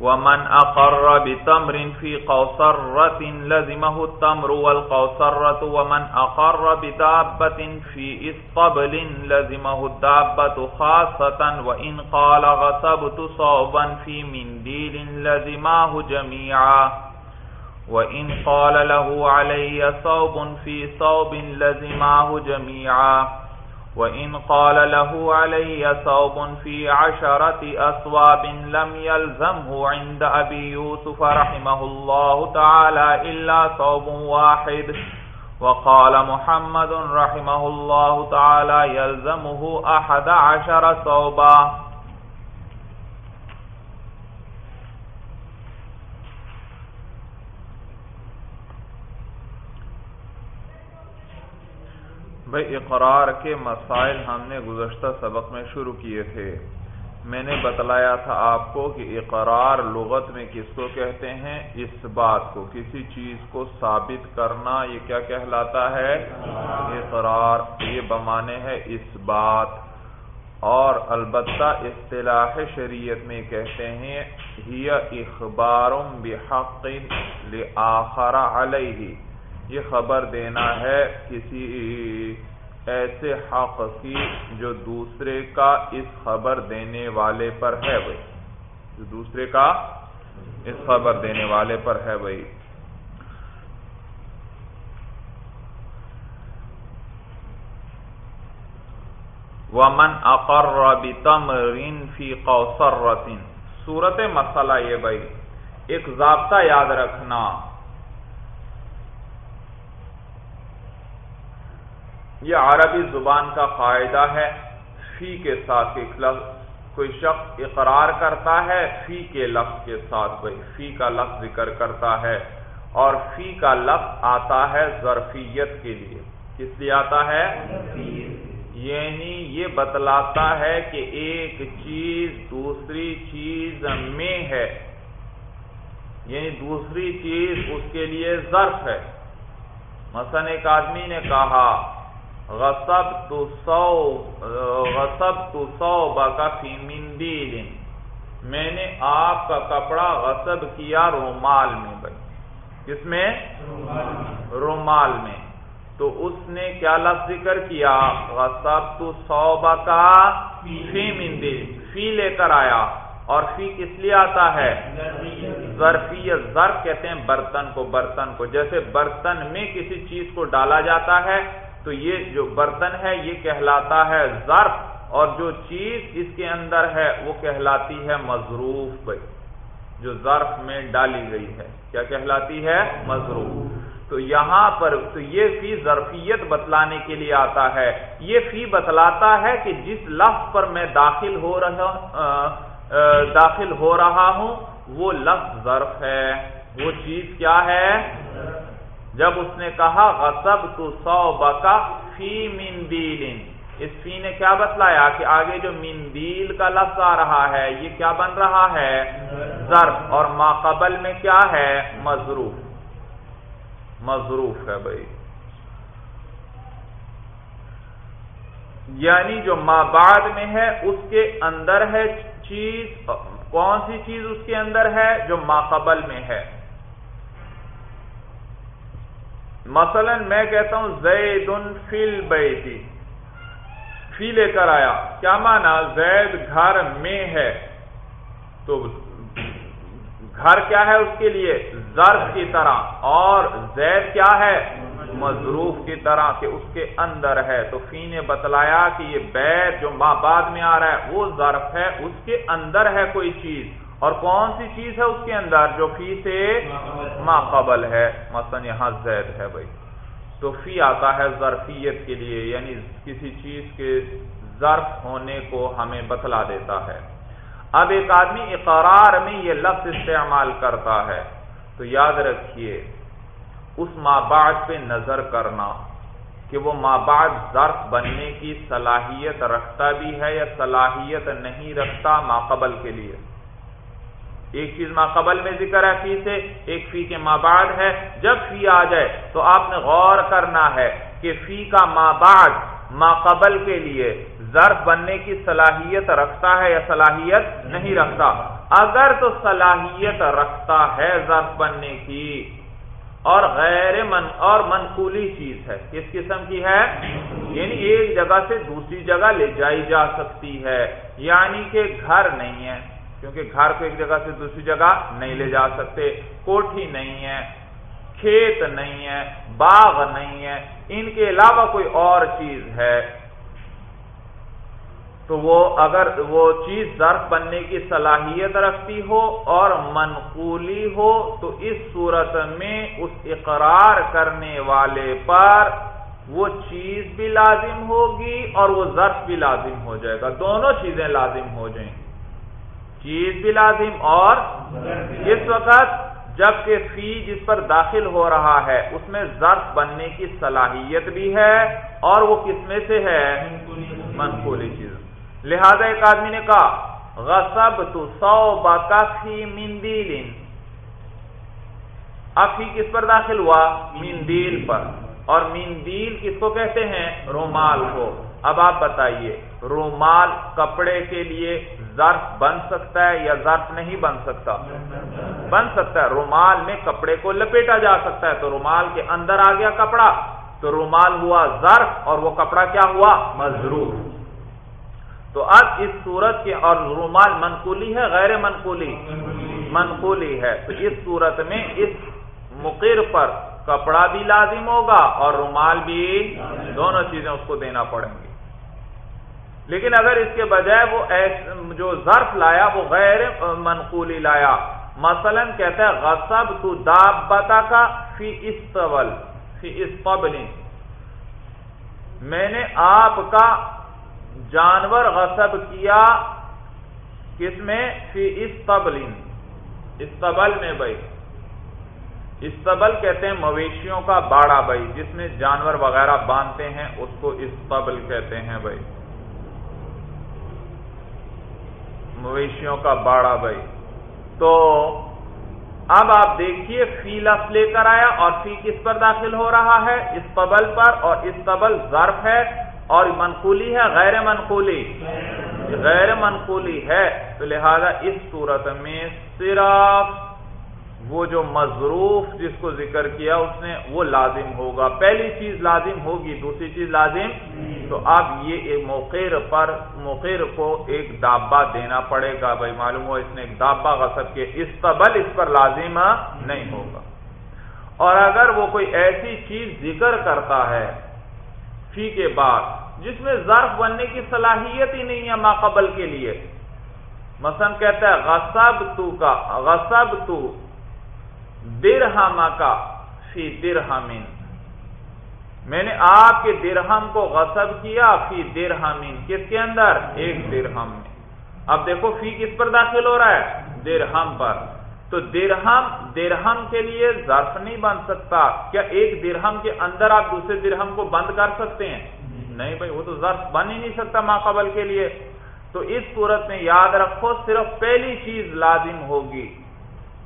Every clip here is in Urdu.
ومن اقر بتمر في قوصرة لزمه التمر والقوصرة ومن اقر بدابة في اسطبل لزمه الدابة خاصة وإن قال غصبت صوبا في منديل لزماه جميعا وإن قال له علي صوب في صوب لزماه جميعا وإن قال له علي صوب في عشرة أصواب لم يلزمه عند أبي يوسف رحمه الله تعالى إلا صوب واحد. وقال محمد رحمه الله تعالى يلزمه أحد عشر صوبا بھائی اقرار کے مسائل ہم نے گزشتہ سبق میں شروع کیے تھے۔ میں نے بتلایا تھا آپ کو کہ اقرار لغت میں کس کو کہتے ہیں، اس بات کو، کسی چیز کو ثابت کرنا یہ کیا کہلاتا ہے؟ اقرار، یہ بمانے ہے اس بات۔ اور البتہ اصطلاح شریعت میں کہتے ہیں، ہی اخبار بحق لآخر علیہ۔ یہ خبر دینا ہے کسی ایسے حق کی جو دوسرے کا اس خبر دینے والے پر ہے بھائی جو دوسرے کا اس خبر دینے والے پر ہے بھائی ومن اقر بتمر فی قوسرۃ صورت مسئلہ یہ بھائی، ایک ضابطہ یاد رکھنا۔ یہ عربی زبان کا فائدہ ہے۔ فی کے ساتھ ایک لفظ، کوئی شخص اقرار کرتا ہے، فی کے لفظ کے ساتھ کوئی فی کا لفظ ذکر کرتا ہے۔ اور فی کا لفظ آتا ہے ظرفیت کے لیے۔ کس لیے آتا ہے؟ یعنی یہ بتلاتا ہے کہ ایک چیز دوسری چیز میں ہے۔ یعنی دوسری چیز اس کے لیے ظرف ہے۔ مثلا ایک آدمی نے کہا غصب تو سو غصب تو سو بکفی مندیل. میں نے آپ کا کپڑا غصب کیا رومال میں بھائی. کس میں؟ رومال میں. تو اس نے کیا لفظ ذکر کیا؟ غصب تو سو بکا فی مندیل. فی لے کر آیا. اور فی کس لیے آتا ہے؟ ظرفی ظرف کہتے ہیں برتن کو برتن کو. جیسے برتن میں کسی چیز کو ڈالا جاتا ہے تو یہ جو برتن ہے، یہ کہلاتا ہے ظرف، اور جو چیز اس کے اندر ہے، وہ کہلاتی ہے مضروف بھائی، جو ظرف میں ڈالی گئی ہے۔ کیا کہلاتی ہے؟ مضروف۔ تو یہاں پر تو یہ فی ظرفیت بتلانے کے لیے آتا ہے۔ یہ فی بتلاتا ہے کہ جس لفظ پر میں داخل ہو رہا داخل ہو رہا ہوں، وہ لفظ ظرف ہے۔ وہ چیز کیا ہے؟ جب اس نے کہا غصب تو سو بکا فی مندیل اس فی نے کیا بتلایا کہ آگے جو مندیل کا لفظ آ رہا ہے، یہ کیا بن رہا ہے؟ ضرف اور ما قبل میں کیا ہے؟ مضروف۔ مضروف ہے بھائی۔ یعنی جو ما بعد میں ہے، اس کے اندر ہے چیز۔ کون سی چیز اس کے اندر ہے؟ جو ما قبل میں ہے۔ مثلا میں کہتا ہوں زید فل بیتی فی لے کر آیا۔ کیا مانا؟ زید گھر میں ہے۔ تو گھر کیا ہے اس کے لیے؟ ظرف کی طرح۔ اور زید کیا ہے؟ مضروف کی طرح کہ اس کے اندر ہے۔ تو فی نے بتلایا کہ یہ بیت جو ماں بعد میں آ رہا ہے، وہ ظرف ہے، اس کے اندر ہے کوئی چیز۔ اور کون سی چیز ہے اس کے اندر جو فی سے ما قبل ہے؟ مثلا یہاں زید ہے بھائی۔ تو فی آتا ہے ظرفیت کے لیے یعنی کسی چیز کے ظرف ہونے کو ہمیں بتلا دیتا ہے۔ اب ایک آدمی اقرار میں یہ لفظ استعمال کرتا ہے، تو یاد رکھیے، اس ماں بعد پہ نظر کرنا کہ وہ ماں بعد ظرف بننے کی صلاحیت رکھتا بھی ہے یا صلاحیت نہیں رکھتا قبل کے لیے۔ ایک چیز ما قبل میں ذکر ہے، فی سے، ایک فی کے ما بعد ہے۔ جب فی آ جائے تو آپ نے غور کرنا ہے کہ فی کا ما بعد ما قبل کے لیے ظرف بننے کی صلاحیت رکھتا ہے یا صلاحیت نہیں رکھتا؟ اگر تو صلاحیت رکھتا ہے ظرف بننے کی۔ اور غیر من، اور منقولی چیز ہے۔ کس قسم کی ہے؟ یعنی ایک جگہ سے دوسری جگہ لے جائی جا سکتی ہے۔ یعنی کہ گھر نہیں ہے۔ کیونکہ گھر کو ایک جگہ سے دوسری جگہ نہیں لے جا سکتے۔ کوٹھی نہیں ہے، کھیت نہیں ہے، باغ نہیں ہے۔ ان کے علاوہ کوئی اور چیز ہے۔ تو وہ اگر وہ چیز ظرف بننے کی صلاحیت رکھتی ہو اور منقولی ہو، تو اس صورت میں اس اقرار کرنے والے پر وہ چیز بھی لازم ہوگی اور وہ ظرف بھی لازم ہو جائے گا۔ دونوں چیزیں لازم ہو جائیں۔ گی چیز بھی لازم اور اس وقت جبکہ فی جس پر داخل ہو رہا ہے، اس میں ظرف بننے کی صلاحیت بھی ہے اور وہ کس میں سے ہے؟ منقولی چیز۔ لہذا ایک آدمی نے کہا غصب تو سو بکفی مندیل اب کس پر داخل ہوا؟ مندیل پر۔ اور مندیل کس کو کہتے ہیں؟ رومال کو۔ اب آپ بتائیے، رومال کپڑے کے لیے ظرف بن سکتا ہے یا ظرف نہیں بن سکتا؟ بن سکتا ہے۔ رومال میں کپڑے کو لپیٹا جا سکتا ہے۔ تو رومال کے اندر آ گیا کپڑا۔ تو رومال ہوا ظرف اور وہ کپڑا کیا ہوا؟ مضرور تو اب اس صورت کے اور رومال منقولی ہے غیر منقولی؟ منقولی ہے۔ تو اس صورت میں اس مقر پر کپڑا بھی لازم ہوگا اور رومال بھی دونوں چیزیں اس کو دینا پڑیں گی۔ لیکن اگر اس کے بجائے وہ جو ظرف لایا، وہ غیر منقولی لایا، مثلا کہتا ہے غصب تو داب بتا کا فی استبل فی استبل. میں نے آپ کا جانور غصب کیا کس میں؟ فی استبل. استبل میں بھائی. استبل کہتے ہیں مویشیوں کا باڑا بھائی، جس میں جانور وغیرہ باندھتے ہیں، اس کو استبل کہتے ہیں بھائی. مویشیوں کا باڑا بھائی۔ تو اب آپ دیکھیے فی لفظ لے کر آیا اور فی کس پر داخل ہو رہا ہے؟ اس قبل پر اور اس قبل ظرف ہے اور منقولی ہے، غیر منقولی۔ غیر منقولی ہے۔ تو لہذا اس صورت میں صرف وہ جو مضروف جس کو ذکر کیا اس نے، وہ لازم ہوگا۔ پہلی چیز لازم ہوگی، دوسری چیز لازم۔ تو اب یہ ایک موقیر پر موقیر کو ایک دابا دینا پڑے گا۔ بھائی معلوم ہو، اس نے ایک دابا غصب کے استبل اس پر لازم نہیں ہوگا۔ اور اگر وہ کوئی ایسی چیز ذکر کرتا ہے فی کے بعد، جس میں ظرف بننے کی صلاحیت ہی نہیں ہے ماقبل کے لیے، مثلا کہتا ہے، غصب تو کا، غصب تو درہم کا فی درہمین میں نے آپ کے درہم کو غصب کیا فی درہمین کس کے اندر؟ ایک درہم میں۔ اب دیکھو فی کس پر داخل ہو رہا ہے؟ درہم پر۔ تو درہم درہم کے لیے ظرف نہیں بن سکتا۔ کیا ایک درہم کے اندر آپ دوسرے درہم کو بند کر سکتے ہیں؟ نہیں بھائی، وہ تو ظرف بن ہی نہیں سکتا ماقبل کے لیے۔ تو اس صورت میں یاد رکھو، صرف پہلی چیز لازم ہوگی۔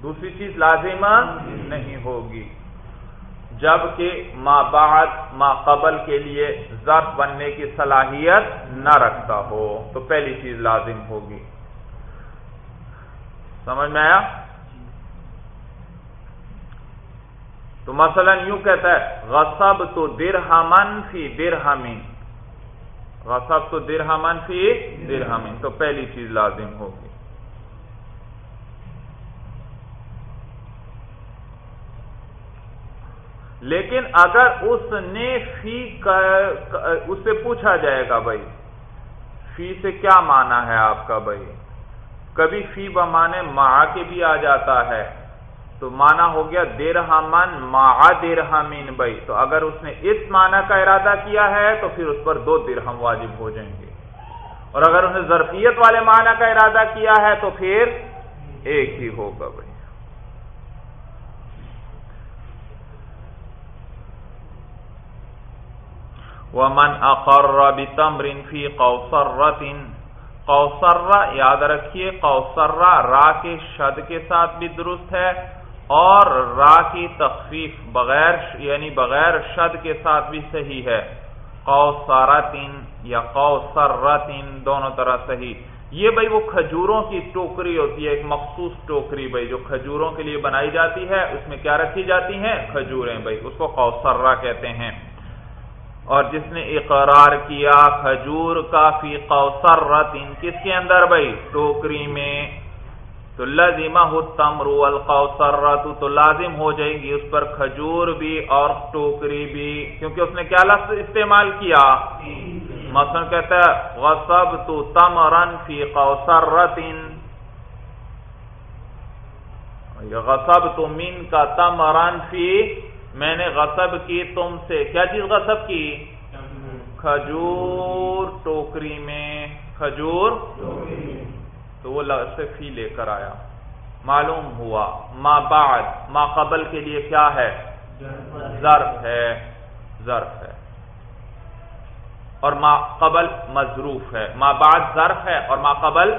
دوسری چیز لازم نہیں ہوگی۔ جبکہ ما بعد، ما قبل کے لیے ظرف بننے کی صلاحیت نہ رکھتا ہو، تو پہلی چیز لازم ہوگی۔ سمجھ میں آیا؟ تو مثلا یوں کہتا ہے غصب تو درہمن فی درہمین۔ غصب تو درہمن فی درہمین، تو پہلی چیز لازم ہوگی۔ لیکن اگر اس نے فی اس سے پوچھا جائے گا بھائی، فی سے کیا مانا ہے آپ کا بھائی؟ کبھی فی بمانے ماں کے بھی آ جاتا ہے۔ تو مانا ہو گیا درہمن ما درہمین بھائی۔ تو اگر اس نے اس معنی کا ارادہ کیا ہے، تو پھر اس پر دو درہم واجب ہو جائیں گے۔ اور اگر اس نے ظرفیت والے معنی کا ارادہ کیا ہے، تو پھر ایک ہی ہوگا بھائی۔ ومن اقر بتمر في قوصرة قوصرہ یاد رکھیے قوصرہ را کے شد کے ساتھ بھی درست ہے اور را کی تخفیف بغیر یعنی بغیر شد کے ساتھ بھی صحیح ہے۔ قوسارتن یا قوسرتن دونوں طرح صحیح۔ یہ بھائی وہ کھجوروں کی ٹوکری ہوتی ہے، ایک مخصوص ٹوکری بھائی، جو کھجوروں کے لیے بنائی جاتی ہے، اس میں کیا رکھی جاتی ہیں؟ کھجوریں بھائی، اس کو قوسرہ کہتے ہیں۔ اور جس نے اقرار کیا، کھجور کا فی قوسرت ان کس کے اندر بھائی؟ ٹوکری میں۔ تو لازمہ تمرو القوسرت تو لازم ہو جائے گی اس پر کھجور بھی اور ٹوکری بھی۔ کیونکہ اس نے کیا لفظ استعمال کیا؟ مثلا کہتا ہے غصب تو تمرن فی قوسرت غصب تو مین کا تمرن فی میں نے غصب کی تم سے۔ کیا چیز غصب کی؟ کھجور ٹوکری میں۔ کھجور تو وہ سے فی لے کر آیا۔ معلوم ہوا۔ ما بعد ما قبل کے لیے کیا ہے؟ ظرف ہے۔ ظرف ہے۔ اور ما قبل مضروف ہے۔ ما بعد ظرف ہے اور ما قبل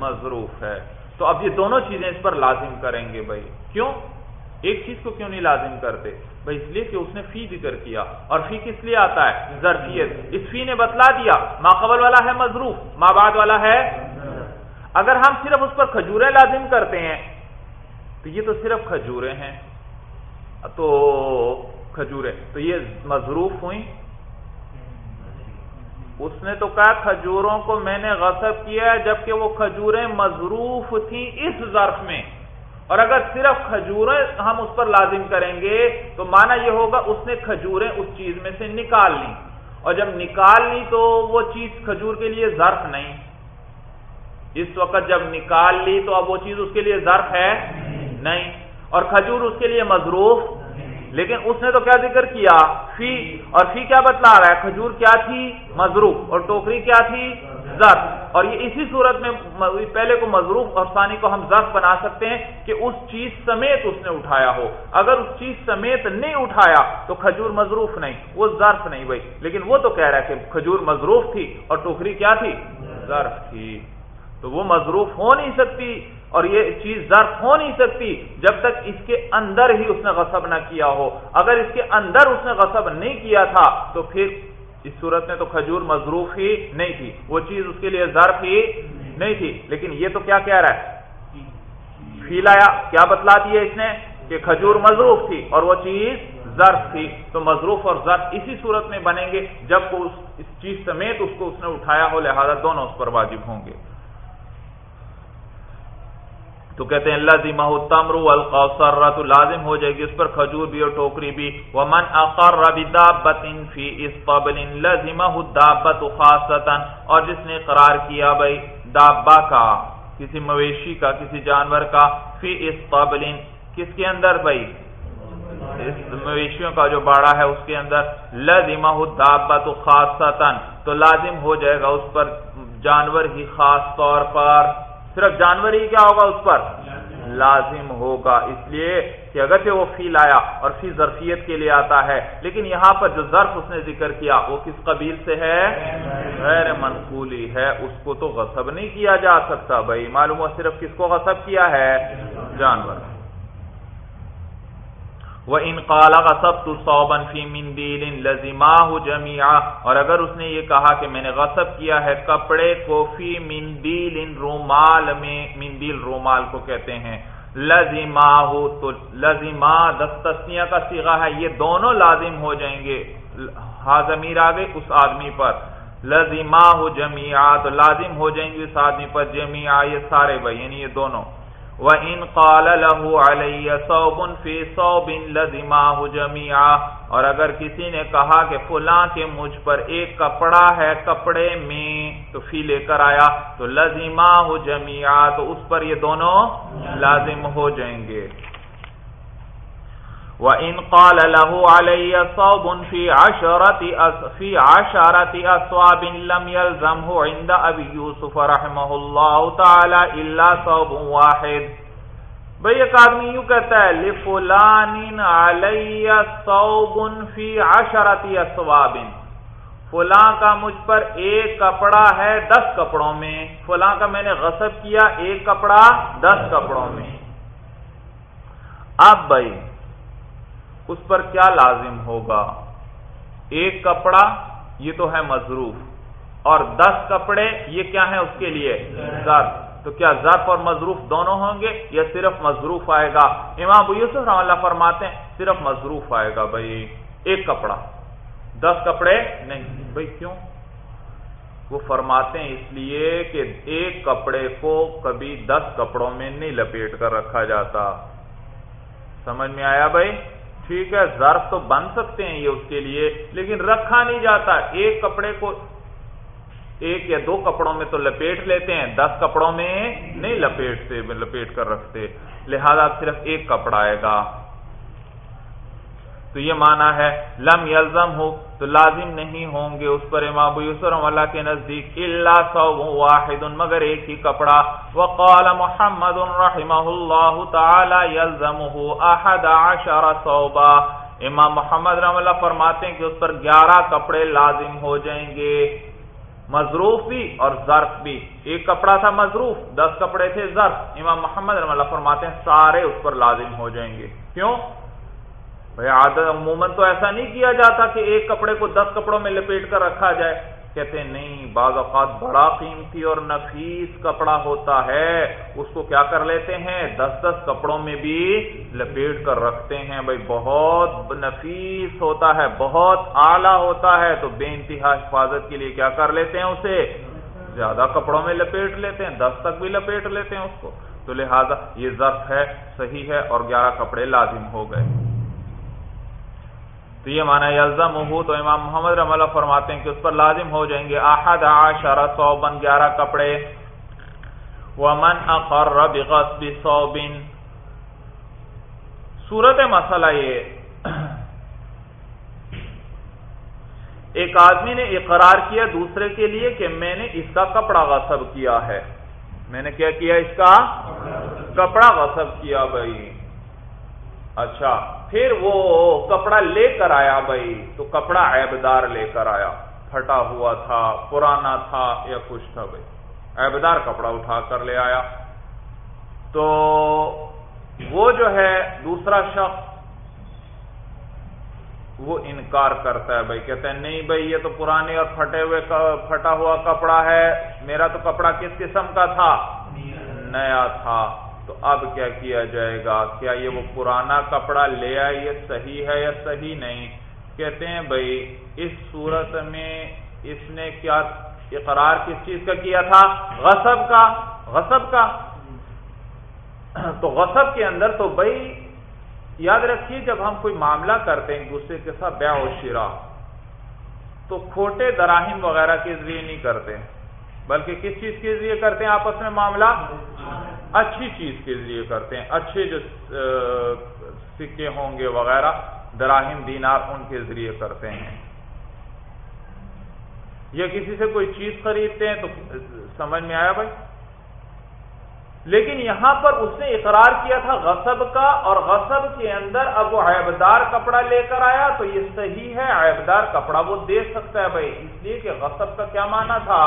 مضروف ہے۔ تو اب یہ دونوں چیزیں اس پر لازم کریں گے بھائی۔ کیوں؟ ایک چیز کو کیوں نہیں لازم کرتے؟ بھائی اس لیے کہ اس نے فی ذکر کیا۔ اور فی کس لیے آتا ہے؟ ظرفیت۔ اس فی نے بتلا دیا، ما قبل والا ہے مضروف، ما بعد والا ہے۔ اگر ہم صرف اس پر کھجوریں لازم کرتے ہیں، تو یہ تو صرف کھجوریں ہیں۔ تو کھجوریں، تو یہ مضروف ہوئی اس نے تو کہا کھجوروں کو میں نے غصب کیا جبکہ وہ کھجوریں مضروف تھیں اس ظرف میں۔ اور اگر صرف کھجوریں ہم اس پر لازم کریں گے، تو مانا یہ ہوگا اس نے کھجوریں اس چیز میں سے نکال لی اور جب نکال لی تو وہ چیز کھجور کے لیے ظرف نہیں۔ اس وقت جب نکال لی تو اب وہ چیز اس کے لیے ظرف ہے نہیں۔ اور کھجور اس کے لیے مضروف۔ لیکن اس نے تو کیا ذکر کیا؟ فی۔ اور فی کیا بتلا رہا ہے؟ کھجور کیا تھی؟ مضروف۔ اور ٹوکری کیا تھی؟ ظرف اور یہ اسی صورت میں پہلے کو مضروف اور ثانی کو ہم ظرف بنا سکتے ہیں کہ اس چیز سمیت اس نے اٹھایا ہو۔ اگر اس چیز سمیت نہیں اٹھایا تو کھجور مضروف نہیں، وہ ظرف نہیں بھائی۔ لیکن وہ تو کہہ رہا ہے کہ کھجور مضروف تھی اور ٹوکری کیا تھی؟ ظرف تھی۔ تو وہ مضروف ہو نہیں سکتی اور یہ چیز ظرف ہو نہیں سکتی جب تک اس کے اندر ہی اس نے غصب نہ کیا ہو۔ اگر اس کے اندر اس نے غصب نہیں کیا تھا تو پھر اس صورت میں تو کھجور مضروف ہی نہیں تھی، وہ چیز اس کے لیے ظرف ہی نہیں تھی۔ لیکن یہ تو کیا کہہ رہا ہے؟ پھیلایا۔ کیا بتلا دیا اس نے؟ کہ کھجور مضروف تھی اور وہ چیز ظرف تھی۔ تو مضروف اور ظرف اسی صورت میں بنیں گے جب اس چیز سمیت اس کو اس نے اٹھایا ہو، لہذا دونوں اس پر واجب ہوں گے۔ تو کہتے ہیں اللہ ذمہ تمر القوسر تو لازم ہو جائے گی اس پر کھجور بھی اور ٹوکری بھی۔ ومن اقر بدابت فی اسقبل لازمہ دابت خاصتا اور جس نے قرار کیا بھائی دابا کا، کسی مویشی کا، کسی جانور کا فی اسقبل کس کے اندر بھائی؟ اس مویشیوں کا جو باڑا ہے اس کے اندر۔ لازمہ دابت خاصتا تو لازم ہو جائے گا اس پر جانور ہی خاص طور پر۔ صرف جانور ہی کیا ہوگا اس پر؟ لازم ہوگا۔ اس لیے کہ اگرچہ وہ فی لایا اور فی ظرفیت کے لیے آتا ہے، لیکن یہاں پر جو ظرف اس نے ذکر کیا، وہ کس قبیل سے ہے؟ غیر منقولی ہے۔ اس کو تو غصب نہیں کیا جا سکتا بھائی۔ معلوم ہو صرف کس کو غصب کیا ہے؟ جانور وہ ان قالا غصب تو صوبن فی مندیل لذیما جمیا اور اگر اس نے یہ کہا کہ میں نے غصب کیا ہے، کپڑے کو فی مندیل رومال میں مندیل رومال کو کہتے ہیں۔ لذیما تو لذیما دستسیاں کا سیگا ہے، یہ دونوں لازم ہو جائیں گے۔ ہاضمیر آگے اس آدمی پر۔ لذیما جمیا تو لازم ہو جائیں گے اس آدمی پر جمیا یہ سارے بھائی یعنی یہ دونوں۔ وَإِن قَالَ لَهُ عَلَيَّ صَوْبٌ فِي صَوْبٍ لَذِمَاهُ جَمِيعًا۔ اور اگر کسی نے کہا کہ فلاں کے مجھ پر ایک کپڑا ہے کپڑے میں، تو فی لے کر آیا، تو لَذِمَاهُ جَمِيعًا، تو اس پر یہ دونوں لازم ہو جائیں گے۔ وَإِن قَالَ لَهُ عَلَيَّ صَوْبٌ فِي عَشَرَةِ فِي عَشَرَةِ أَصْوَابٍ لَمْ يَلْزَمْهُ عِندَ أَبِي يُوسُفَ رَحِمَهُ اللَّهُ تَعَالَى إِلَّا صَوْبٌ وَاحِدٌ. بھئی ایک آدمی یوں کہتا ہے، لِفُلَانٍ عَلَيَّ صَوْبٌ فِي عَشَرَةِ أَصْوَابٍ. فلاں کا مجھ پر ایک کپڑا ہے دس کپڑوں میں. فلاں کا میں نے غصب کیا، ایک کپڑا دس کپڑوں میں. اب بھائی اس پر کیا لازم ہوگا؟ ایک کپڑا، یہ تو ہے مضروف اور دس کپڑے، یہ کیا ہیں اس کے لیے؟ ظرف. تو کیا ظرف اور مضروف دونوں ہوں گے یا صرف مضروف آئے گا؟ امام ابو یوسف رحم اللہ فرماتے ہیں، صرف مضروف آئے گا بھائی. ایک کپڑا. دس کپڑے؟ نہیں. بھائی کیوں؟ وہ فرماتے ہیں اس لیے کہ ایک کپڑے کو کبھی دس کپڑوں میں نہیں لپیٹ کر رکھا جاتا. سمجھ میں آیا بھائی؟ ٹھیک ہے، ظرف تو بن سکتے ہیں یہ اس کے لیے، لیکن رکھا نہیں جاتا۔ ایک کپڑے کو ایک یا دو کپڑوں میں تو لپیٹ لیتے ہیں، دس کپڑوں میں نہیں لپیٹتے، لپیٹ کر رکھتے۔ لہذا صرف ایک کپڑا آئے گا۔ تو یہ مانا ہے لم یلزم ہو، تو لازم نہیں ہوں گے اس پر امام یوسر اللہ کے نزدیک اللہ سو واحد، مگر ایک ہی کپڑا۔ وقال محمد رحمہ اللہ تعالی یلزم احد عشر صوبا امام محمد رحم اللہ فرماتے ہیں کہ اس پر گیارہ کپڑے لازم ہو جائیں گے۔ مضروف بھی اور ظرف بھی۔ ایک کپڑا تھا مضروف، دس کپڑے تھے ظرف۔ امام محمد رحم اللہ فرماتے ہیں سارے اس پر لازم ہو جائیں گے۔ کیوں؟ بھائی عادت عموماً تو ایسا نہیں کیا جاتا کہ ایک کپڑے کو دس کپڑوں میں لپیٹ کر رکھا جائے۔ کہتے ہیں نہیں، بعض اوقات بڑا قیمتی اور نفیس کپڑا ہوتا ہے۔ اس کو کیا کر لیتے ہیں؟ دس دس کپڑوں میں بھی لپیٹ کر رکھتے ہیں۔ بھائی بہت نفیس ہوتا ہے، بہت اعلیٰ ہوتا ہے۔ تو بے انتہا حفاظت کے لیے کیا کر لیتے ہیں اسے؟ زیادہ کپڑوں میں لپیٹ لیتے ہیں، دس تک بھی لپیٹ لیتے ہیں اس کو۔ تو لہذا یہ ضبط ہے، صحیح ہے اور گیارہ کپڑے لازم ہو گئے۔ تو یہ مانا یلزم ہو تو امام محمد رحم اللہ فرماتے ہیں کہ اس پر لازم ہو جائیں گے احد عشر صوبن گیارہ کپڑے۔ ومن اقر بغصب صوب۔ صورت مسئلہ یہ ایک آدمی نے اقرار کیا دوسرے کے لیے کہ میں نے اس کا کپڑا غصب کیا ہے۔ میں نے کیا کیا اس کا؟ کپڑا غصب کیا بھائی۔ اچھا۔ پھر وہ کپڑا لے کر آیا بھائی، تو کپڑا عیبدار لے کر آیا۔ پھٹا ہوا تھا، پرانا تھا یا کچھ تھا بھائی۔ عیبدار کپڑا اٹھا کر لے آیا۔ تو وہ جو ہے، دوسرا شخص وہ انکار کرتا ہے بھائی کہتے ہیں نہیں بھائی، یہ تو پرانے اور پھٹے ہوئے پھٹا ہوا کپڑا ہے۔ میرا تو کپڑا کس قسم کا تھا؟ نیا تھا۔ تو اب کیا کیا جائے گا؟ کیا یہ وہ پرانا کپڑا لے آئے یہ صحیح ہے یا صحیح نہیں؟ کہتے ہیں بھائی، اس صورت میں اس نے کیا اقرار کس چیز کا کیا تھا؟ غصب کا غصب کا۔ تو غصب کے اندر تو بھائی، یاد رکھیے جب ہم کوئی معاملہ کرتے ہیں دوسرے کے ساتھ بیع و شرا تو کھوٹے دراہم وغیرہ کے ذریعے نہیں کرتے۔ بلکہ کس چیز کے ذریعے کرتے ہیں آپس میں معاملہ؟ اچھی چیز کے ذریعے کرتے ہیں۔ اچھے جو سکے ہوں گے وغیرہ، دراہم دینار ان کے ذریعے کرتے ہیں۔ یا کسی سے کوئی چیز خریدتے ہیں تو سمجھ میں آیا بھائی؟ لیکن یہاں پر اس نے اقرار کیا تھا غصب کا، اور غصب کے اندر اب وہ عیبدار کپڑا لے کر آیا تو یہ صحیح ہے، عیبدار کپڑا وہ دے سکتا ہے بھائی۔ اس لیے کہ غصب کا کیا مانا تھا؟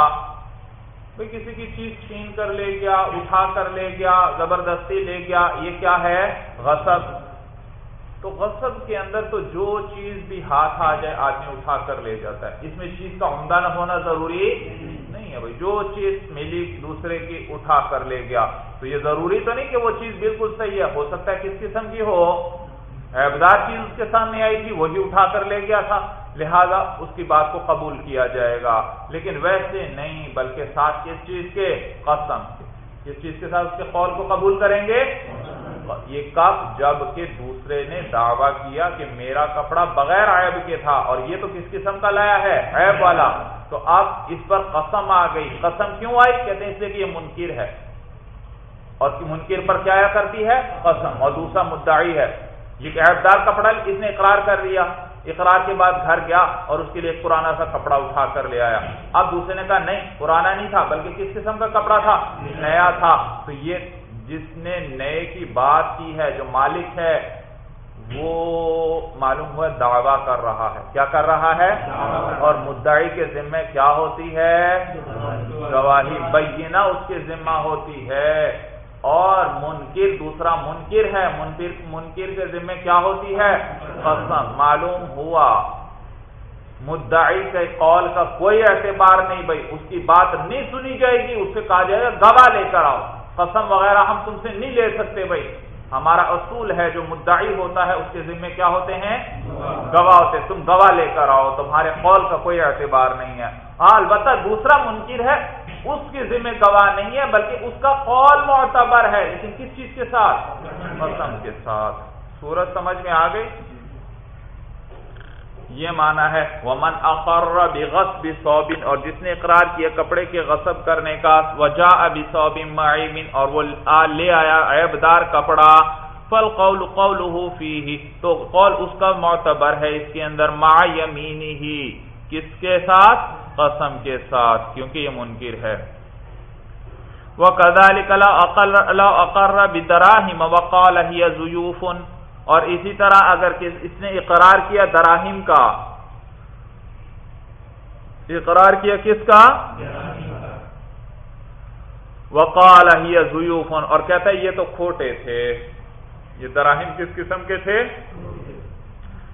بھائی کسی کی چیز چھین کر لے گیا، اٹھا کر لے گیا، زبردستی لے گیا، یہ کیا ہے؟ غصب۔ تو غصب کے اندر تو جو چیز بھی ہاتھ آ جائے، آدمی اٹھا کر لے جاتا ہے۔ اس میں چیز کا عمدہ نہ ہونا ضروری نہیں ہے بھائی۔ جو چیز ملی، دوسرے کی اٹھا کر لے گیا۔ تو یہ ضروری تو نہیں کہ وہ چیز بالکل صحیح ہے۔ ہو سکتا ہے کس قسم کی ہو؟ ایبدار چیز اس کے سامنے آئی تھی، وہی اٹھا کر لے گیا تھا۔ لہذا اس کی بات کو قبول کیا جائے گا۔ لیکن ویسے نہیں، بلکہ ساتھ کس چیز کے؟ قسم کس چیز کے ساتھ اس کے قول کو قبول کریں گے؟ یہ کب؟ جبکہ دوسرے نے دعویٰ کیا کہ میرا کپڑا بغیر عیب کے تھا اور یہ تو کس قسم کا لایا ہے؟ عیب والا۔ تو اب اس پر قسم آ گئی۔ قسم کیوں آئی؟ کہتے ہیں اس لیے کہ یہ منکر ہے۔ اور منکر پر کیا کرتی ہے؟ قسم۔ اور دوسرا مدعی ہے۔ یہ عیبدار کپڑا اس نے اقرار کر دیا۔ اقرار کے بعد گھر گیا اور اس کے لیے ایک پرانا سا کپڑا اٹھا کر لے آیا۔ اب دوسرے نے کہا، نہیں، پرانا نہیں تھا، بلکہ کس قسم کا کپڑا تھا؟ نیا تھا. تو یہ جس نے نئے کی بات کی ہے، جو مالک ہے، وہ معلوم ہوا دعویٰ کر رہا ہے۔ کیا کر رہا ہے؟ اور مدعی کے ذمے کیا ہوتی ہے؟ گواہی بینہ اس کے ذمہ ہوتی ہے۔ اور منکر، دوسرا منکر ہے منکر منکر کے ذمہ کیا ہوتی ہے؟ قسم، معلوم ہوا۔ مدعی کے قول کا کوئی اعتبار نہیں بھائی، اس کی بات نہیں سنی جائے گی، اس سے کہا جائے گا، گواہ لے کر آؤ۔ قسم وغیرہ ہم تم سے نہیں لے سکتے بھائی۔ ہمارا اصول ہے، جو مدعی ہوتا ہے، اس کے ذمے کیا ہوتے ہیں؟ گواہ ہوتے تم گواہ لے کر آؤ، تمہارے قول کا کوئی اعتبار نہیں ہے۔ ہاں البتہ دوسرا منکر ہے اس کے ذمہ گواہ نہیں ہے، بلکہ اس کا قول معتبر ہے۔ لیکن کس چیز کے ساتھ؟ قسم کے ساتھ۔ سورج سمجھ میں آ گئی؟ یہ مانا ہے، ومن اقر بغصب صوب اور جس نے اقرار کیا کپڑے کے غصب کرنے کا وجا بصوب معیب اور وہ لے آیا عیب دار کپڑا۔ فل قول قوله تو قول اس کا معتبر ہے۔ اس کے اندر مع یمینه کس کے ساتھ؟ قسم کے ساتھ، کیونکہ یہ منکر ہے۔ وَكَذَلِكَ لَوْ أَقَرَّ بِدَرَاهِمَ وَقَالَ هِيَ زُيُوفٌ۔ اور اسی طرح اگر اس نے اقرار کیا دراہیم کا۔ اقرار کیا کس کا؟ وقال ہی زیوفن اور کہتا ہے یہ تو کھوٹے تھے۔ یہ دراہیم کس قسم کے تھے؟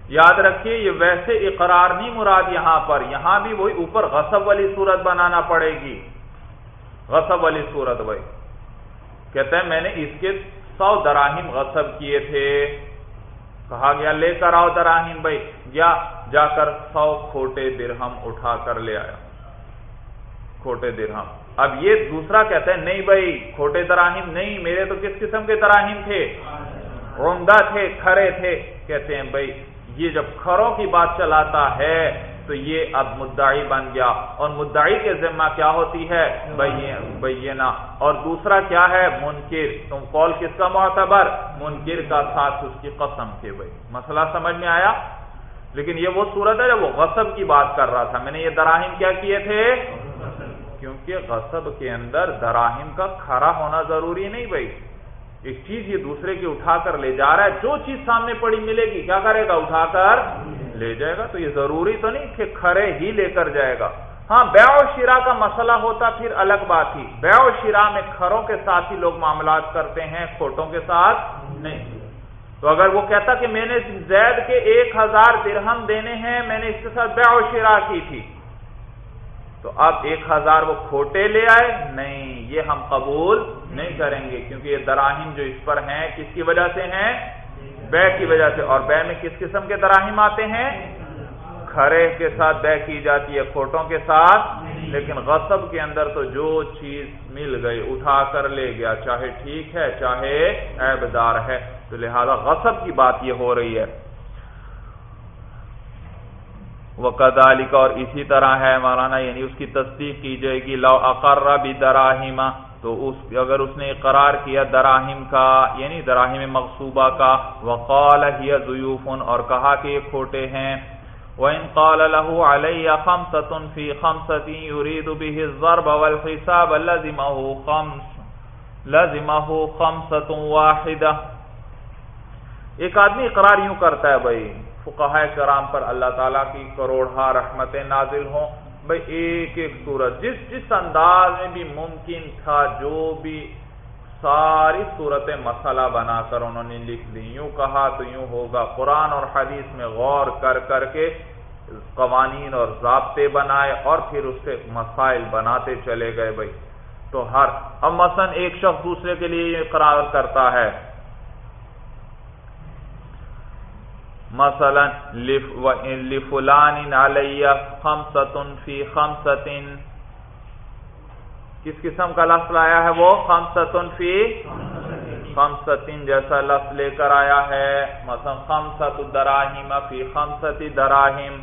یاد رکھیے یہ ویسے اقرار نہیں مراد یہاں پر، یہاں بھی وہی اوپر غصب والی صورت بنانا پڑے گی۔ غصب والی صورت بھائی کہتا ہے میں نے اس کے سو دراہیم غصب کیے تھے۔ کہا گیا، لے کر آؤ دراہیم بھائی۔ یا جا کر سو کھوٹے درہم اٹھا کر لے آیا۔ کھوٹے درہم۔ اب یہ دوسرا کہتا ہے نہیں بھائی، کھوٹے دراہیم نہیں۔ میرے تو کس قسم کے دراہیم تھے؟ عمدہ تھے کھڑے تھے۔ کہتے ہیں بھائی یہ جب کھروں کی بات چلاتا ہے تو یہ اب مدعی بن گیا۔ اور مدعی کے ذمہ کیا ہوتی ہے؟ بینا اور دوسرا کیا ہے؟ منکر۔ تم قول کس کا معتبر؟ منکر کا ساتھ اس کی قسم کے بھائی۔ مسئلہ سمجھ میں آیا؟ لیکن یہ وہ صورت ہے جب وہ غصب کی بات کر رہا تھا۔ میں نے یہ دراہیم کیا کیے تھے؟ کیونکہ غصب کے اندر دراہیم کا کھڑا ہونا ضروری نہیں بھائی۔ ایک چیز یہ دوسرے کی اٹھا کر لے جا رہا ہے، جو چیز سامنے پڑی ملے گی، کیا کرے گا؟ اٹھا کر لے جائے گا۔ تو یہ ضروری تو نہیں کہ کھڑے ہی لے کر جائے گا۔ ہاں بیع و شیرا کا مسئلہ ہوتا پھر الگ بات ہی۔ بیع و شیرا میں کھروں کے ساتھ ہی لوگ معاملات کرتے ہیں، کھوٹوں کے ساتھ نہیں۔ تو اگر وہ کہتا کہ میں نے زید کے ایک ہزار درہم دینے ہیں، میں نے اس کے ساتھ بیع و شیرا کی تھی تو اب ایک ہزار وہ کھوٹے لے آئے؟ نہیں، یہ ہم قبول نہیں کریں گے، کیونکہ یہ دراہیم جو اس پر ہیں، کس کی وجہ سے ہیں؟ بے کی وجہ سے۔ اور بے میں کس قسم کے دراہیم آتے ہیں؟ کھڑے کے ساتھ بے کی جاتی ہے، کھوٹوں کے ساتھ۔ لیکن غصب کے اندر تو جو چیز مل گئی، اٹھا کر لے گیا، چاہے ٹھیک ہے، چاہے عیبدار ہے۔ تو لہذا غصب کی بات یہ ہو رہی ہے۔ وہ کا اور اسی طرح ہے مولانا یعنی اس کی تصدیق کی جائے گی، لو اقرا بھی دراہیما تو اس، اگر اس نے قرار کیا دراہم کا یعنی دراہم مقصوبہ کا، وقال ہی ضیوفن، اور کہا کہ یہ کھوٹے ہیں۔ وَإِن قَالَ لَهُ عَلَيَّ خَمْسَةٌ فِي خَمْسَةٍ يُرِيدُ بِهِ الضَّرْبَ وَالْحِسَابَ لَزِمَهُ خَمْسٌ، لَزِمَهُ خَمْسَةٌ وَاحِدَةٌ۔ ایک آدمی اقرار یوں کرتا ہے بھائی فقہ کرام پر اللہ تعالیٰ کی کروڑہ رحمتیں نازل ہوں۔ بھائی ایک ایک صورت، جس جس انداز میں بھی ممکن تھا جو بھی ساری صورتیں مسئلہ بنا کر انہوں نے لکھ دی، یوں کہا تو یوں ہوگا۔ قرآن اور حدیث میں غور کر کر کے قوانین اور ضابطے بنائے اور پھر اس سے مسائل بناتے چلے گئے۔ بھائی تو ہر، اب مثلا ایک شخص دوسرے کے لیے قرار کرتا ہے مثلا لفلان علیہ خمسط فی خمسط کس قسم کا لفظ لایا ہے وہ؟ خمسط فی خمسط جیسا لفظ لے کر آیا ہے۔ مثلا خمسط دراہیم فی خمسط دراہیم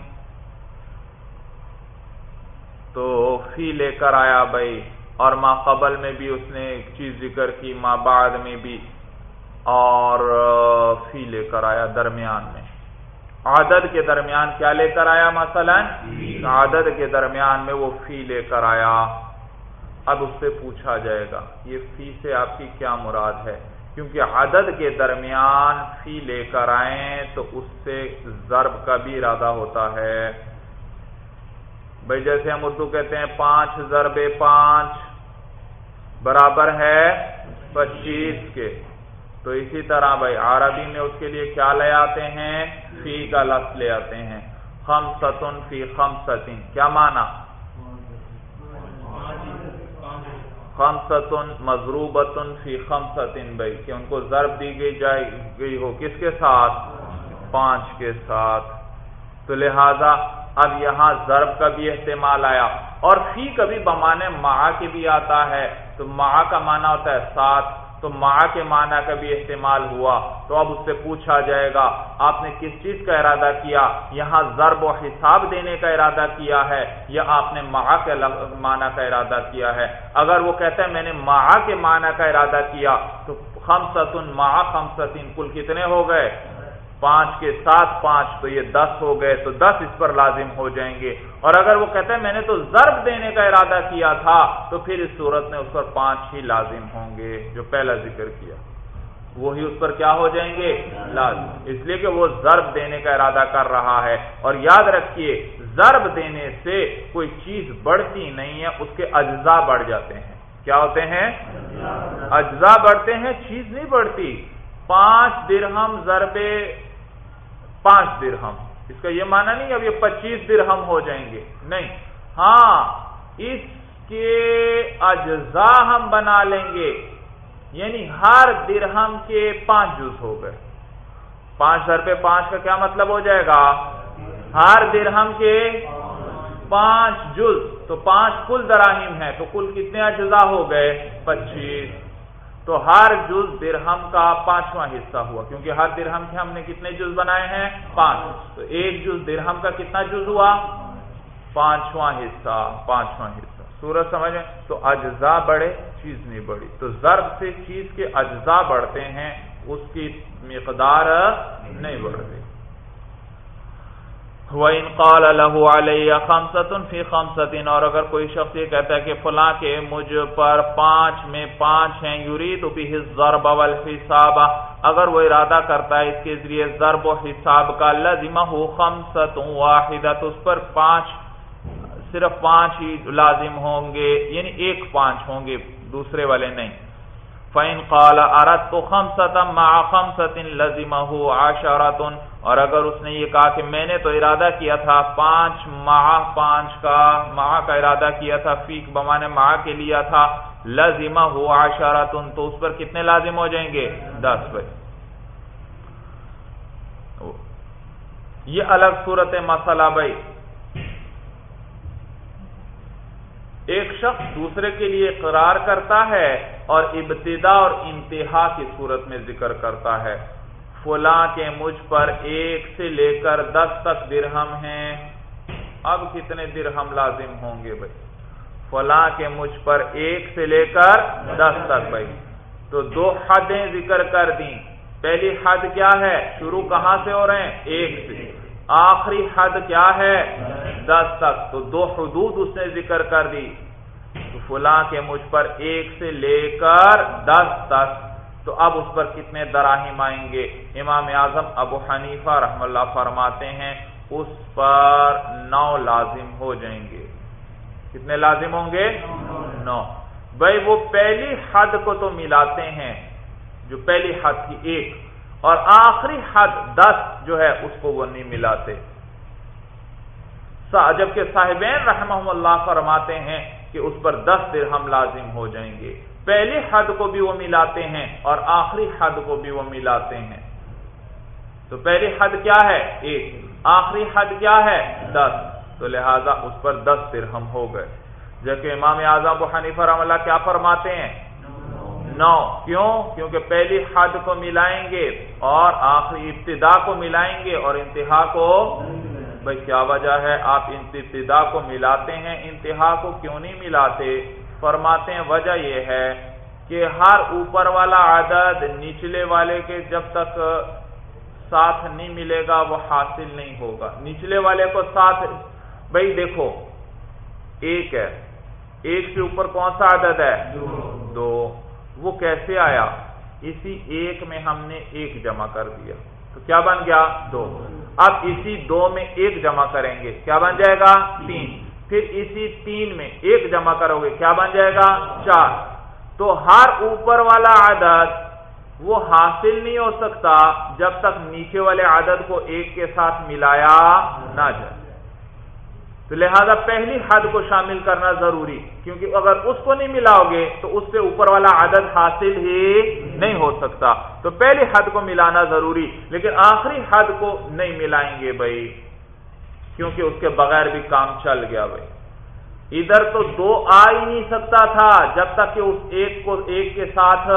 تو فی لے کر آیا بھائی۔ اور ما قبل میں بھی اس نے ایک چیز ذکر کی، ما بعد میں بھی۔ اور فی لے کر آیا درمیان میں۔ عدد کے درمیان کیا لے کر آیا مثلا؟ عدد کے درمیان میں وہ فی لے کر آیا۔ اب اس سے پوچھا جائے گا یہ فی سے آپ کی کیا مراد ہے؟ کیونکہ عدد کے درمیان فی لے کر آئیں تو اس سے ضرب کا بھی ارادہ ہوتا ہے۔ بھائی جیسے ہم اردو کہتے ہیں پانچ ضرب پانچ برابر ہے پچیس کے۔ تو اسی طرح بھائی، عربی میں اس کے لیے کیا لے آتے ہیں؟ فی کا لفظ لے آتے ہیں۔ خمسطن فی خمسطن کیا مانا خمسطن مضروبتن فی خمسطن بھائی، کہ ان کو ضرب دی گئی جائے گئی ہو کس کے ساتھ؟ پانچ کے ساتھ۔ تو لہذا اب یہاں ضرب کا بھی استعمال آیا۔ اور فی کبھی بمانے ماہ کے بھی آتا ہے۔ تو ماہ کا معنی ہوتا ہے ساتھ تو ماں کے معنی کا بھی استعمال ہوا تو اب اس سے پوچھا جائے گا، آپ نے کس چیز کا ارادہ کیا؟ یہاں ضرب و حساب دینے کا ارادہ کیا ہے یا آپ نے ماں کے معنی کا ارادہ کیا ہے؟ اگر وہ کہتا ہے میں نے ماں کے معنی کا ارادہ کیا تو خمسن ماں خمسن کل کتنے ہو گئے؟ پانچ کے ساتھ پانچ تو یہ دس ہو گئے تو دس اس پر لازم ہو جائیں گے۔ اور اگر وہ کہتے ہیں میں نے تو ضرب دینے کا ارادہ کیا تھا، تو پھر اس صورت میں اس پر پانچ ہی لازم ہوں گے، جو پہلا ذکر کیا۔ وہی اس پر کیا ہو جائیں گے؟ لازم۔ اس لیے کہ وہ ضرب دینے کا ارادہ کر رہا ہے۔ اور یاد رکھیے، ضرب دینے سے کوئی چیز بڑھتی نہیں ہے، اس کے اجزاء بڑھ جاتے ہیں۔ کیا ہوتے ہیں؟ اجزاء بڑھتے ہیں، چیز نہیں بڑھتی۔ پانچ درہم ضرب پانچ درہم۔ اس کا یہ معنی نہیں اب یہ پچیس درہم ہو جائیں گے۔ نہیں۔ ہاں اس کے اجزاء ہم بنا لیں گے۔ یعنی ہر درہم کے پانچ جز ہو گئے۔ پانچ پہ پانچ کا کیا مطلب ہو جائے گا؟ ہر درہم کے پانچ جز۔ تو پانچ کل دراہیم ہے تو کل کتنے اجزاء ہو گئے؟ پچیس۔ تو ہر جز درہم کا پانچواں حصہ ہوا، کیونکہ ہر درہم کے ہم نے کتنے جز بنائے ہیں؟ پانچ۔ تو ایک جز درہم کا کتنا جز ہوا؟ پانچواں حصہ پانچواں حصہ۔ سورج سمجھ تو اجزاء بڑھے چیز نہیں بڑھی تو ضرب سے چیز کے اجزاء بڑھتے ہیں، اس کی مقدار نہیں بڑھتی۔ وَإِن قَالَ لَهُ عَلَيَّ خَمْسَةٌ فِي خَمْسَةٍ اور اگر کوئی شخص یہ کہتا ہے کہ فلاں کے مجھ پر پانچ میں پانچ ہیں، یرید بِهِ الضَّرْبَ وَالْحِسَابَ، اگر وہ ارادہ کرتا ہے اس کے ذریعے ضرب و حساب کا، لَزِمَهُ خَمْسَةٌ وَاحِدَةٌ، اس پر پانچ، صرف پانچ ہی لازم ہوں گے یعنی ایک پانچ ہوں گے، دوسرے والے نہیں۔ فَإِن قَالَ أَرَدْتُ خَمْسَةً مَعَ خَمْسَةٍ لَزِمَهُ عَشَرَةٌ۔ اور اگر اس نے یہ کہا کہ میں نے تو ارادہ کیا تھا پانچ ماہ، پانچ کا ماہ کا ارادہ کیا تھا فیق بمانے ماہ کے لیا تھا۔ لازمہ ہو تو اس پر کتنے لازم ہو جائیں گے؟ دس بھائی۔ یہ الگ صورت مسئلہ بھائی۔ ایک شخص دوسرے کے لیے اقرار کرتا ہے اور ابتدا اور انتہا کی صورت میں ذکر کرتا ہے۔ فلاں کے مجھ پر ایک سے لے کر دس تک درہم ہیں۔ اب کتنے درہم لازم ہوں گے بھائی؟ فلاں کے مجھ پر ایک سے لے کر دس تک بھائی۔ تو دو حدیں ذکر کر دیں۔ پہلی حد کیا ہے؟ شروع کہاں سے ہو رہے ہیں؟ ایک سے۔ آخری حد کیا ہے؟ دس تک تو دو حدود اس نے ذکر کر دی۔ تو فلاں کے مجھ پر ایک سے لے کر دس تک تو اب اس پر کتنے دراہیم آئیں گے؟ امام اعظم ابو حنیفہ رحم اللہ فرماتے ہیں، اس پر نو لازم ہو جائیں گے۔ کتنے لازم ہوں گے؟ نو۔ بھائی وہ پہلی حد کو تو ملاتے ہیں، جو پہلی حد کی ایک، اور آخری حد دس جو ہے، اس کو وہ نہیں ملاتے۔ جبکہ صاحبین رحمہ اللہ فرماتے ہیں کہ اس پر دس درہم لازم ہو جائیں گے۔ پہلی حد کو بھی وہ ملاتے ہیں اور آخری حد کو بھی وہ ملاتے ہیں۔ تو پہلی حد کیا ہے؟ ایک۔ آخری حد کیا ہے؟ دس۔ تو لہذا اس پر دس درہم ہو گئے۔ جبکہ امام اعظم و حنیف رحم اللہ کیا فرماتے ہیں؟ نو۔ کیوں؟ کیونکہ پہلی حد کو ملائیں گے اور آخری ابتدا کو ملائیں گے اور انتہا کو بھائی، کیا وجہ ہے؟ آپ ابتدا کو ملاتے ہیں، انتہا کو کیوں نہیں ملاتے؟ فرماتے ہیں، وجہ یہ ہے کہ ہر اوپر والا عدد نچلے والے کے جب تک ساتھ نہیں ملے گا، وہ حاصل نہیں ہوگا۔ نچلے والے کو ساتھ، بھائی دیکھو، ایک ہے۔ ایک سے اوپر کون سا عدد ہے؟ دو۔ وہ کیسے آیا؟ اسی ایک میں ہم نے ایک جمع کر دیا۔ تو کیا بن گیا؟ دو۔ اب اسی دو میں ایک جمع کریں گے، کیا بن جائے گا؟ تین۔ پھر اسی تین میں ایک جمع کرو گے، کیا بن جائے گا؟ چار۔ تو ہر اوپر والا عدد وہ حاصل نہیں ہو سکتا جب تک نیچے والے عدد کو ایک کے ساتھ ملایا نہ جائے۔ تو لہذا پہلی حد کو شامل کرنا ضروری، کیونکہ اگر اس کو نہیں ملاؤ گے تو اس سے اوپر والا عدد حاصل ہی نہیں ہو سکتا۔ تو پہلی حد کو ملانا ضروری، لیکن آخری حد کو نہیں ملائیں گے بھائی، کیونکہ اس کے بغیر بھی کام چل گیا بھائی۔ ادھر تو دو آ ہی نہیں سکتا تھا، جب تک کہ اس ایک کو ایک کے ساتھ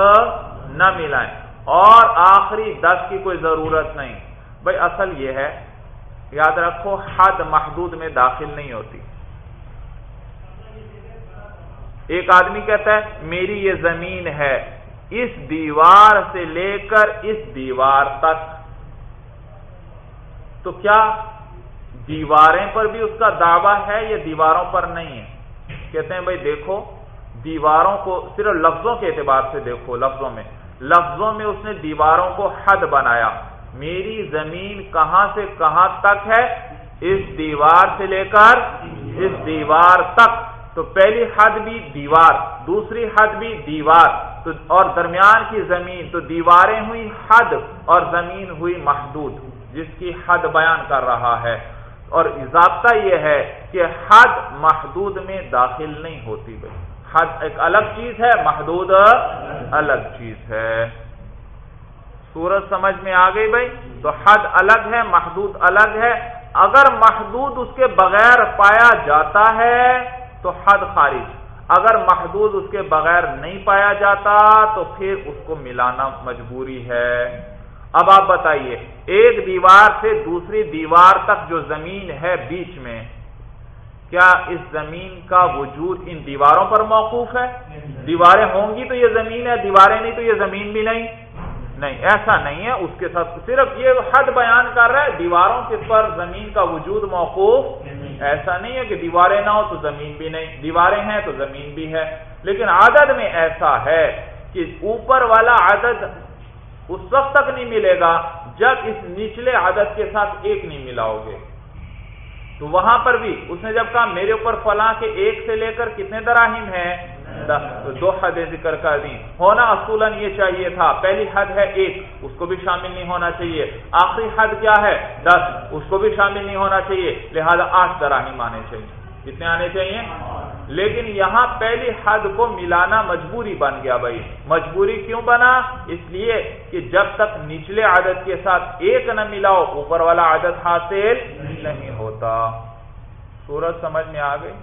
نہ ملائیں۔ اور آخری دس کی کوئی ضرورت نہیں۔ بھائی، اصل یہ ہے یاد رکھو، حد محدود میں داخل نہیں ہوتی۔ ایک آدمی کہتا ہے، میری یہ زمین ہے، اس دیوار سے لے کر اس دیوار تک۔ تو کیا دیواریں پر بھی اس کا دعویٰ ہے یا دیواروں پر نہیں ہے؟ کہتے ہیں، بھائی دیکھو، دیواروں کو صرف لفظوں کے اعتبار سے دیکھو، لفظوں میں۔ لفظوں میں اس نے دیواروں کو حد بنایا۔ میری زمین کہاں سے کہاں تک ہے؟ اس دیوار سے لے کر اس دیوار تک۔ تو پہلی حد بھی دیوار، دوسری حد بھی دیوار۔ تو اور درمیان کی زمین، تو دیواریں ہوئی حد اور زمین ہوئی محدود، جس کی حد بیان کر رہا ہے۔ اور ضابطہ یہ ہے کہ حد محدود میں داخل نہیں ہوتی۔ بھائی حد ایک الگ چیز ہے، محدود الگ چیز ہے۔ سورج سمجھ میں آ گئی بھائی تو حد الگ ہے محدود الگ ہے۔ اگر محدود اس کے بغیر پایا جاتا ہے تو حد خارج۔ اگر محدود اس کے بغیر نہیں پایا جاتا تو پھر اس کو ملانا مجبوری ہے۔ اب آپ بتائیے ایک دیوار سے دوسری دیوار تک جو زمین ہے بیچ میں کیا اس زمین کا وجود ان دیواروں پر موقوف ہے؟ دیواریں ہوں گی تو یہ زمین ہے دیواریں نہیں تو یہ زمین بھی نہیں۔ نہیں، ایسا نہیں ہے، اس کے ساتھ صرف یہ حد بیان کر رہا ہے، دیواروں کے پر زمین کا وجود موقوف ایسا نہیں ہے کہ دیواریں نہ ہو تو زمین بھی نہیں۔ دیواریں ہیں تو زمین بھی ہے۔ لیکن عدد میں ایسا ہے کہ اوپر والا عدد اس وقت تک نہیں ملے گا جب اس نچلے عدد کے ساتھ ایک نہیں ملاؤ گے۔ تو وہاں پر بھی اس نے جب کہا، میرے اوپر فلاں کے ایک سے لے کر کتنے دراہیم ہیں؟ دو حدیں ذکر کر دی ہونا اصولاً یہ چاہیے تھا، پہلی حد ہے ایک، اس کو بھی شامل نہیں ہونا چاہیے۔ آخری حد کیا ہے؟ دس، اس کو بھی شامل نہیں ہونا چاہیے۔ لہذا آٹھ دراہیم آنے چاہیے۔ کتنے آنے چاہیے؟ لیکن یہاں پہلی حد کو ملانا مجبوری بن گیا بھائی۔ مجبوری کیوں بنا؟ اس لیے کہ جب تک نچلے عادت کے ساتھ ایک نہ ملاؤ، اوپر والا عادت حاصل نہیں ہوتا۔ سورج سمجھ میں آ گئی؟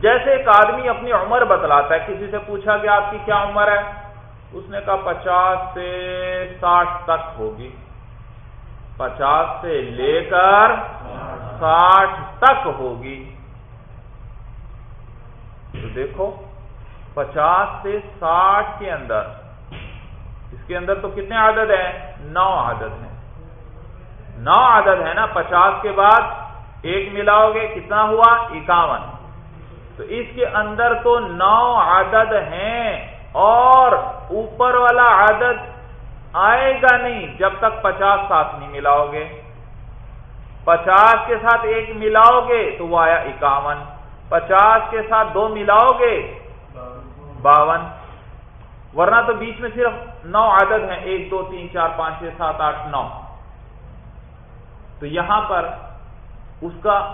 جیسے ایک آدمی اپنی عمر بتلاتا ہے، کسی سے پوچھا کہ آپ کی کیا عمر ہے؟ اس نے کہا، پچاس سے ساٹھ تک ہوگی۔ پچاس سے لے کر ساٹھ تک ہوگی۔ تو دیکھو، پچاس سے ساٹھ کے اندر، اس کے اندر تو کتنے عدد ہیں؟ نو عدد ہیں۔ نو عدد ہے نا، پچاس کے بعد ایک ملاؤ گے، کتنا ہوا؟ اکاون۔ تو اس کے اندر تو نو عدد ہیں اور اوپر والا عدد آئے گا نہیں جب تک پچاس ساتھ نہیں ملاؤ گے۔ پچاس کے ساتھ ایک ملاؤ گے تو وہ آیا اکاون۔ پچاس کے ساتھ دو ملاؤ گے باون۔ ورنہ تو بیچ میں صرف نو عدد ہیں۔ ایک، دو، تین، چار، پانچ، چھ، سات، آٹھ، نو۔ تو یہاں پر اس کا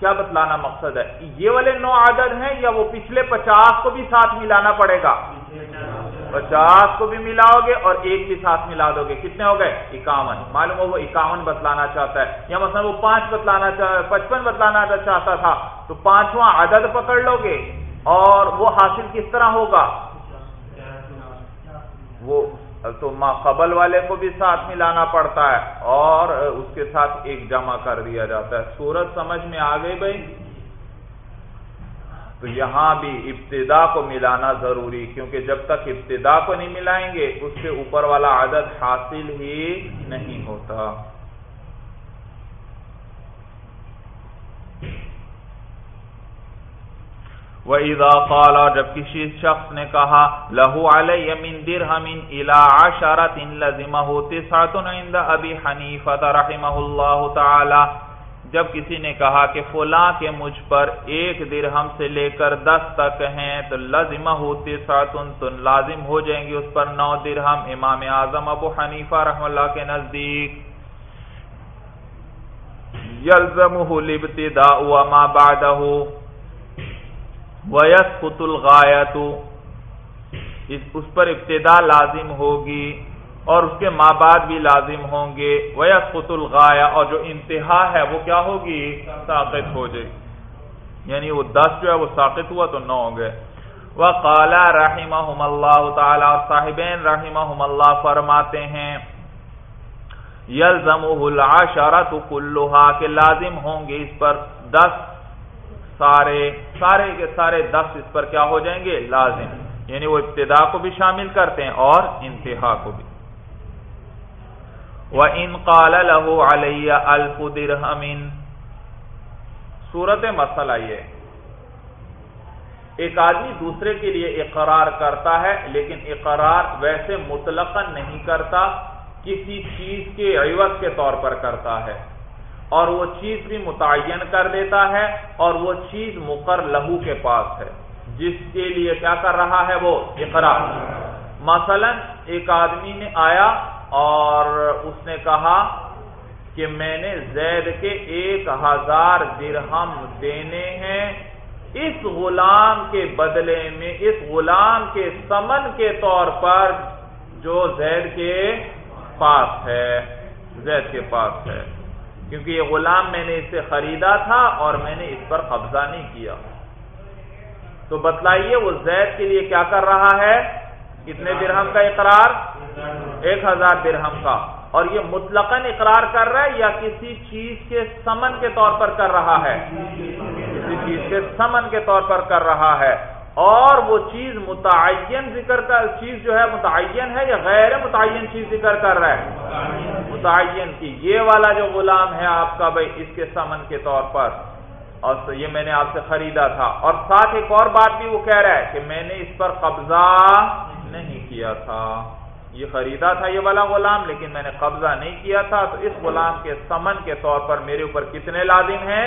کیا بتلانا مقصد ہے؟ یہ والے نو عدد ہیں یا وہ پچھلے پچاس کو بھی ساتھ ملانا پڑے گا؟ پچاس کو بھی ملاؤ گے اور ایک بھی ساتھ ملا دو گے۔ کتنے ہو گئے؟ اکاون۔ معلوم ہو وہ اکاون بتلانا چاہتا ہے۔ یا مثلا وہ پانچ بتلانا پچپن بتلانا چاہتا تھا۔ تو پانچواں عدد پکڑ لو گے۔ اور وہ حاصل کس طرح ہوگا؟ وہ تو ما قبل والے کو بھی ساتھ ملانا پڑتا ہے اور اس کے ساتھ ایک جمع کر دیا جاتا ہے۔ سورج سمجھ میں آ گئی بھائی؟ تو یہاں بھی ابتدا کو ملانا ضروری، کیونکہ جب تک ابتدا کو نہیں ملائیں گے، اس سے اوپر والا عدد حاصل ہی نہیں ہوتا۔ وَإِذَا قَالَ، جب کسی شخص نے کہا، لَهُ عَلَيَّ مِن دِرْهَمٍ إِلَىٰ عَشَرَةٍ لَزِمَهُ تِسْعَةٌ عِنْدَ أَبِي حَنِيفَةَ رَحِمَهُ اللَّهُ تَعَالَى۔ جب کسی نے کہا کہ فلاں کے مجھ پر ایک درہم سے لے کر دس تک ہیں، تو لازمہ ہوتی ساتن تو لازم ہو جائیں گے اس پر نو درہم۔ امام اعظم ابو حنیفہ رحم اللہ کے نزدیک۔ یلزمہ الابتداء وما بعدہ۔ ویسقط الغایت اس پر ابتدا لازم ہوگی اور اس کے ماں بعد بھی لازم ہوں گے۔ ویسقط الغایا اور جو انتہا ہے وہ کیا ہوگی؟ ساقط ہو جائے۔ یعنی وہ دس جو ہے وہ ساقط ہوا تو نو ہو گئے وہ کالا رحمہ اللہ تعالی اور صاحبین رحمہ اللہ فرماتے ہیں یلزم العشرت کلوہا کہ لازم ہوں گے اس پر دس سارے سارے کے سارے دس اس پر کیا ہو جائیں گے؟ لازم۔ یعنی وہ ابتدا کو بھی شامل کرتے ہیں اور انتہا کو بھی۔ وَإِن قَالَ لَهُ عَلَيَّ أَلْفُ دِرْهَمٍ۔ صورت مسئلہ یہ ایک آدمی دوسرے کے لیے اقرار کرتا ہے، لیکن اقرار ویسے مطلقا نہیں کرتا، کسی چیز کے عوض کے طور پر کرتا ہے۔ اور وہ چیز بھی متعین کر دیتا ہے اور وہ چیز مقر لہو کے پاس ہے۔ جس کے لیے کیا کر رہا ہے وہ؟ اقرار مثلا ایک آدمی نے آیا اور اس نے کہا کہ میں نے زید کے ایک ہزار درہم دینے ہیں۔ اس غلام کے بدلے میں، اس غلام کے سمن کے طور پر جو زید کے پاس ہے، زید کے پاس ہے۔ کیونکہ یہ غلام میں نے اسے خریدا تھا اور میں نے اس پر قبضہ نہیں کیا۔ تو بتلائیے وہ زید کے لیے کیا کر رہا ہے؟ کتنے درہم کا اقرار؟ ایک ہزار درہم کا۔ اور یہ مطلق اقرار کر رہا ہے یا کسی چیز کے سمن کے طور پر کر رہا ہے؟ کسی چیز کے سمن کے طور پر کر رہا ہے۔ اور وہ چیز متعین ذکر کا چیز جو ہے متعین ہے یا غیر متعین چیز ذکر کر رہا ہے؟ متعین کی۔ یہ والا جو غلام ہے آپ کا بھائی، اس کے سمن کے طور پر۔ اور یہ میں نے آپ سے خریدا تھا۔ اور ساتھ ایک اور بات بھی وہ کہہ رہا ہے کہ میں نے اس پر قبضہ نہیں کیا تھا۔ یہ خریدا تھا یہ والا غلام، لیکن میں نے قبضہ نہیں کیا تھا، تو اس غلام کے سمن کے طور پر میرے اوپر کتنے لازم ہیں؟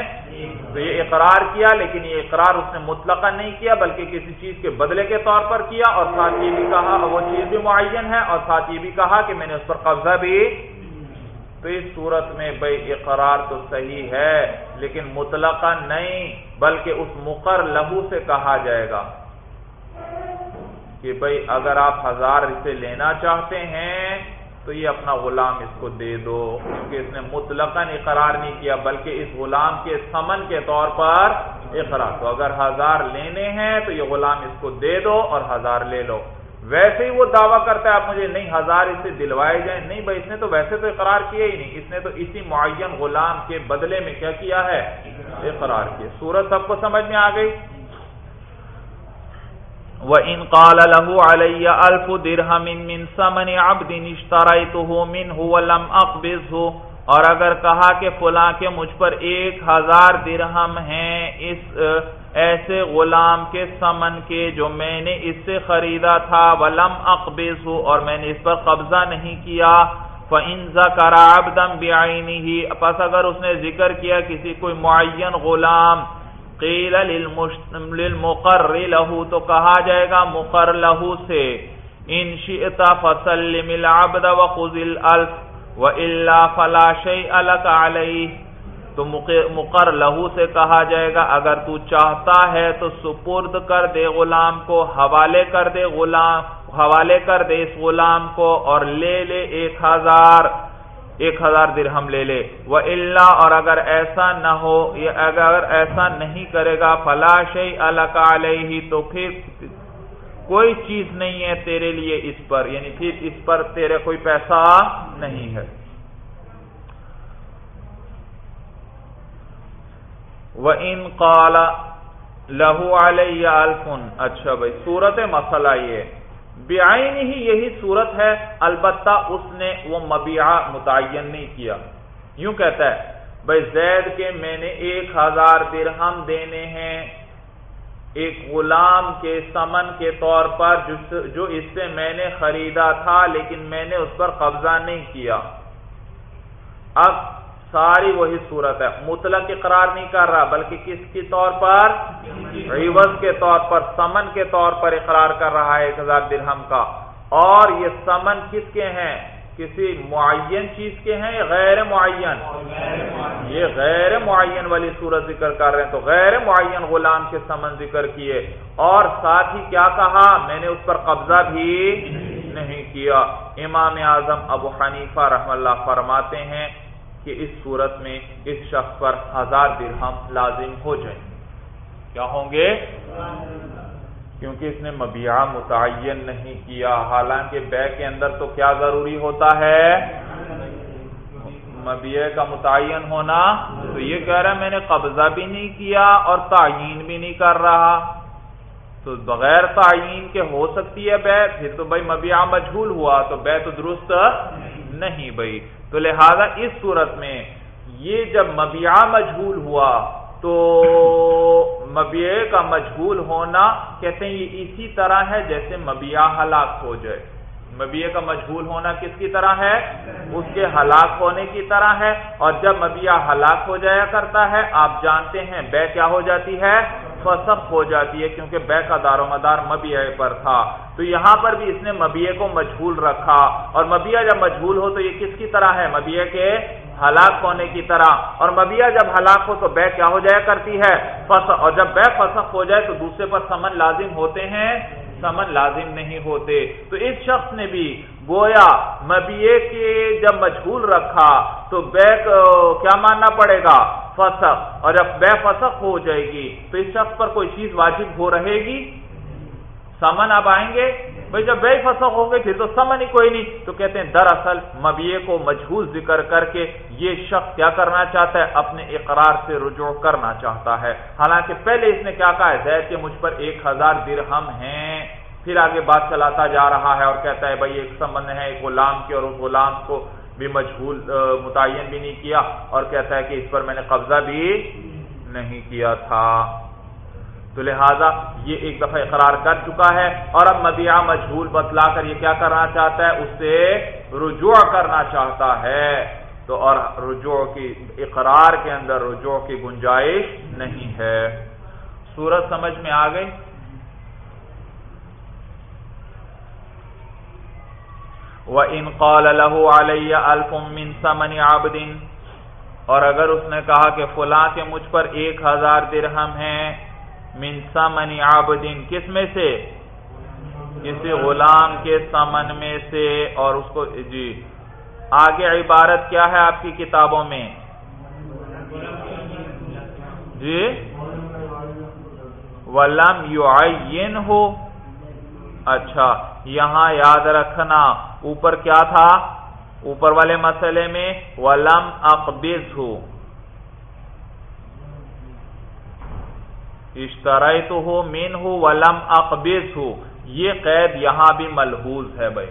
تو یہ اقرار کیا، لیکن یہ اقرار اس نے مطلقہ نہیں کیا، بلکہ کسی چیز کے بدلے کے طور پر کیا، اور ساتھ یہ بھی کہا وہ چیز بھی معین ہے، اور ساتھ یہ بھی کہا کہ میں نے اس پر قبضہ بھی تو اس صورت میں بھائی اقرار تو صحیح ہے، لیکن مطلقہ نہیں، بلکہ اس مقر لہو سے کہا جائے گا۔ کہ بھائی اگر آپ ہزار اسے لینا چاہتے ہیں، تو یہ اپنا غلام اس کو دے دو۔ کیونکہ اس نے مطلق اقرار نہیں کیا، بلکہ اس غلام کے سمن کے طور پر اقرار۔ تو اگر ہزار لینے ہیں، تو یہ غلام اس کو دے دو اور ہزار لے لو۔ ویسے ہی وہ دعویٰ کرتا ہے، آپ مجھے نہیں، ہزار اسے دلوائے جائیں۔ نہیں بھائی اس نے تو ویسے تو اقرار کیا ہی نہیں۔ اس نے تو اسی معین غلام کے بدلے میں کیا کیا ہے؟ اقرار کیا۔ سورت سب کو سمجھ میں آ گئی؟ وَإِن قَالَ لَهُ عَلَيَّ أَلْفُ دِرْهَمٍ مِّن سَمَنِ عَبْدٍ اشْتَرَيْتُهُ مِنْهُ وَلَمْ أَقْبِضْهُ اور اگر کہا کہ فلاں کے مجھ پر ایک ہزار درہم ہیں اس ایسے غلام کے سمن کے جو میں نے اس سے خریدا تھا، ولم اقبض اور میں نے اس پر قبضہ نہیں کیا، فَإِن ذَكَرَ عَبْدًا بِعَيْنِهِ۔ پس اگر اس نے ذکر کیا کسی کوئی معین غلام قیل للمقر له تو کہا جائے گا مقر له سے، ان شئت فسلم العبد وخذ الالف والا فلا شيء لك عليه تو مقر لہو سے کہا جائے گا، اگر تو چاہتا ہے تو سپرد کر دے غلام کو، حوالے کر دے غلام حوالے کر دے اس غلام کو اور لے لے ایک ہزار ایک ہزار درہم لے لے۔ وہ اللہ اور اگر ایسا نہ ہو اگر ایسا نہیں کرے گا فلاش علیہ تو پھر کوئی چیز نہیں ہے تیرے لیے اس پر۔ یعنی پھر اس پر تیرے کوئی پیسہ نہیں ہے۔ وہ ان کالا لہو علیہ الفن اچھا بھائی، صورت مسئلہ یہ بیائی ہی یہی صورت ہے، البتہ اس نے وہ مبیعہ متعین نہیں کیا۔ یوں کہتا ہے، بھائی زید کے میں نے ایک ہزار درہم دینے ہیں، ایک غلام کے سمن کے طور پر جو اس سے میں نے خریدا تھا، لیکن میں نے اس پر قبضہ نہیں کیا۔ اب ساری وہی صورت ہے۔ مطلق اقرار نہیں کر رہا، بلکہ کس کی طور پر؟ عوض کے طور پر، سمن کے طور پر اقرار کر رہا ہے ایک ہزار درہم کا۔ اور یہ سمن کس کے ہیں؟ کسی معین چیز کے ہیں یا غیر معین؟ یہ غیر معین والی صورت ذکر کر رہے ہیں۔ تو غیر معین غلام کے سمن ذکر کیے۔ اور ساتھ ہی کیا کہا؟ میں نے اس پر قبضہ بھی نہیں کیا۔ امام اعظم ابو حنیفہ رحم اللہ فرماتے ہیں کہ اس صورت میں اس شخص پر ہزار درہم لازم ہو جائیں۔ کیا ہوں گے؟ کیونکہ اس نے مبیعہ متعین نہیں کیا۔ حالانکہ بے کے اندر تو کیا ضروری ہوتا ہے؟ مبیع کا متعین ہونا۔ تو یہ کہہ رہا ہے میں نے قبضہ بھی نہیں کیا اور تعین بھی نہیں کر رہا۔ تو بغیر تعین کے ہو سکتی ہے بے پھر تو بھائی مبیعہ مجھول ہوا۔ تو بے تو درست نہیں بھائی۔ تو لہذا اس صورت میں یہ جب مبیع مجھول ہوا تو مبیع کا مجھول ہونا کہتے ہیں یہ اسی طرح ہے جیسے مبیع ہلاک ہو جائے۔ مبیع کا مجھول ہونا کس کی طرح ہے؟ اس کے ہلاک ہونے کی طرح ہے۔ اور جب مبیع ہلاک ہو جایا کرتا ہے، آپ جانتے ہیں بے کیا ہو جاتی ہے؟ فسخ ہو جاتی ہے کیونکہ بے کا دار و مدار مبیع پر تھا۔ تو یہاں پر بھی اس نے مبیع کو مجھول رکھا۔ اور مبیع جب مجھول ہو تو یہ کس کی طرح ہے؟ مبیع کے ہلاک ہونے کی طرح۔ اور مبیع جب ہلاک ہو تو بے کیا ہو جایا کرتی ہے؟ فسخ اور جب بے فسخ ہو جائے تو دوسرے پر سمن لازم ہوتے ہیں، سمن لازم نہیں ہوتے۔ تو اس شخص نے بھی گویا مبیے کے جب مجھول رکھا تو بے کیا ماننا پڑے گا؟ فسخ اور جب بے فسخ ہو جائے گی۔ تو اس شخص پر کوئی چیز واجب ہو رہے گی؟ سمن اب آئیں گے؟ بھائی جب بے فسخ ہو گئے پھر تو سمن ہی کوئی نہیں۔ تو کہتے ہیں، دراصل مبیے کو مجھول ذکر کر کے یہ شخص کیا کرنا چاہتا ہے؟ اپنے اقرار سے رجوع کرنا چاہتا ہے۔ حالانکہ پہلے اس نے کیا کہا ہے؟ زید کہ مجھ پر ایک ہزار درہم ہیں۔ پھر آگے بات چلاتا جا رہا ہے اور کہتا ہے، بھائی، ایک سمن ہے، ایک غلام کے اور اس غلام کو بھی مجھول متعین بھی نہیں کیا۔ اور کہتا ہے کہ اس پر میں نے قبضہ بھی نہیں کیا تھا۔ تو لہذا یہ ایک دفعہ اقرار کر چکا ہے۔ اور اب مدیہ مجھول بتلا کر یہ کیا کرنا چاہتا ہے؟ اس سے رجوع کرنا چاہتا ہے۔ تو اور رجوع کی، اقرار کے اندر رجوع کی گنجائش نہیں ہے۔ سورج سمجھ میں آ گئی؟ وَإِن قَالَ لَهُ عَلَيَّ أَلْفٌ مِّن ثَمَنِ عَبْدٍ، اور اگر اس نے کہا کہ فلاں کے مجھ پر ایک ہزار درہم ہیں، من ثمن عبدin کس میں سے؟ کسی غلام کے سمن میں سے، اور اس کو جی۔ آگے عبارت کیا ہے آپ کی کتابوں میں؟ جی۔ ولم یعین ہو اچھا۔ یہاں یاد رکھنا۔ اوپر کیا تھا؟ اوپر والے مسئلے میں ولم اقبض ہو اشترائی تو ہو مین ہو ولم اقبض ہو یہ قید یہاں بھی ملحوظ ہے بھائی۔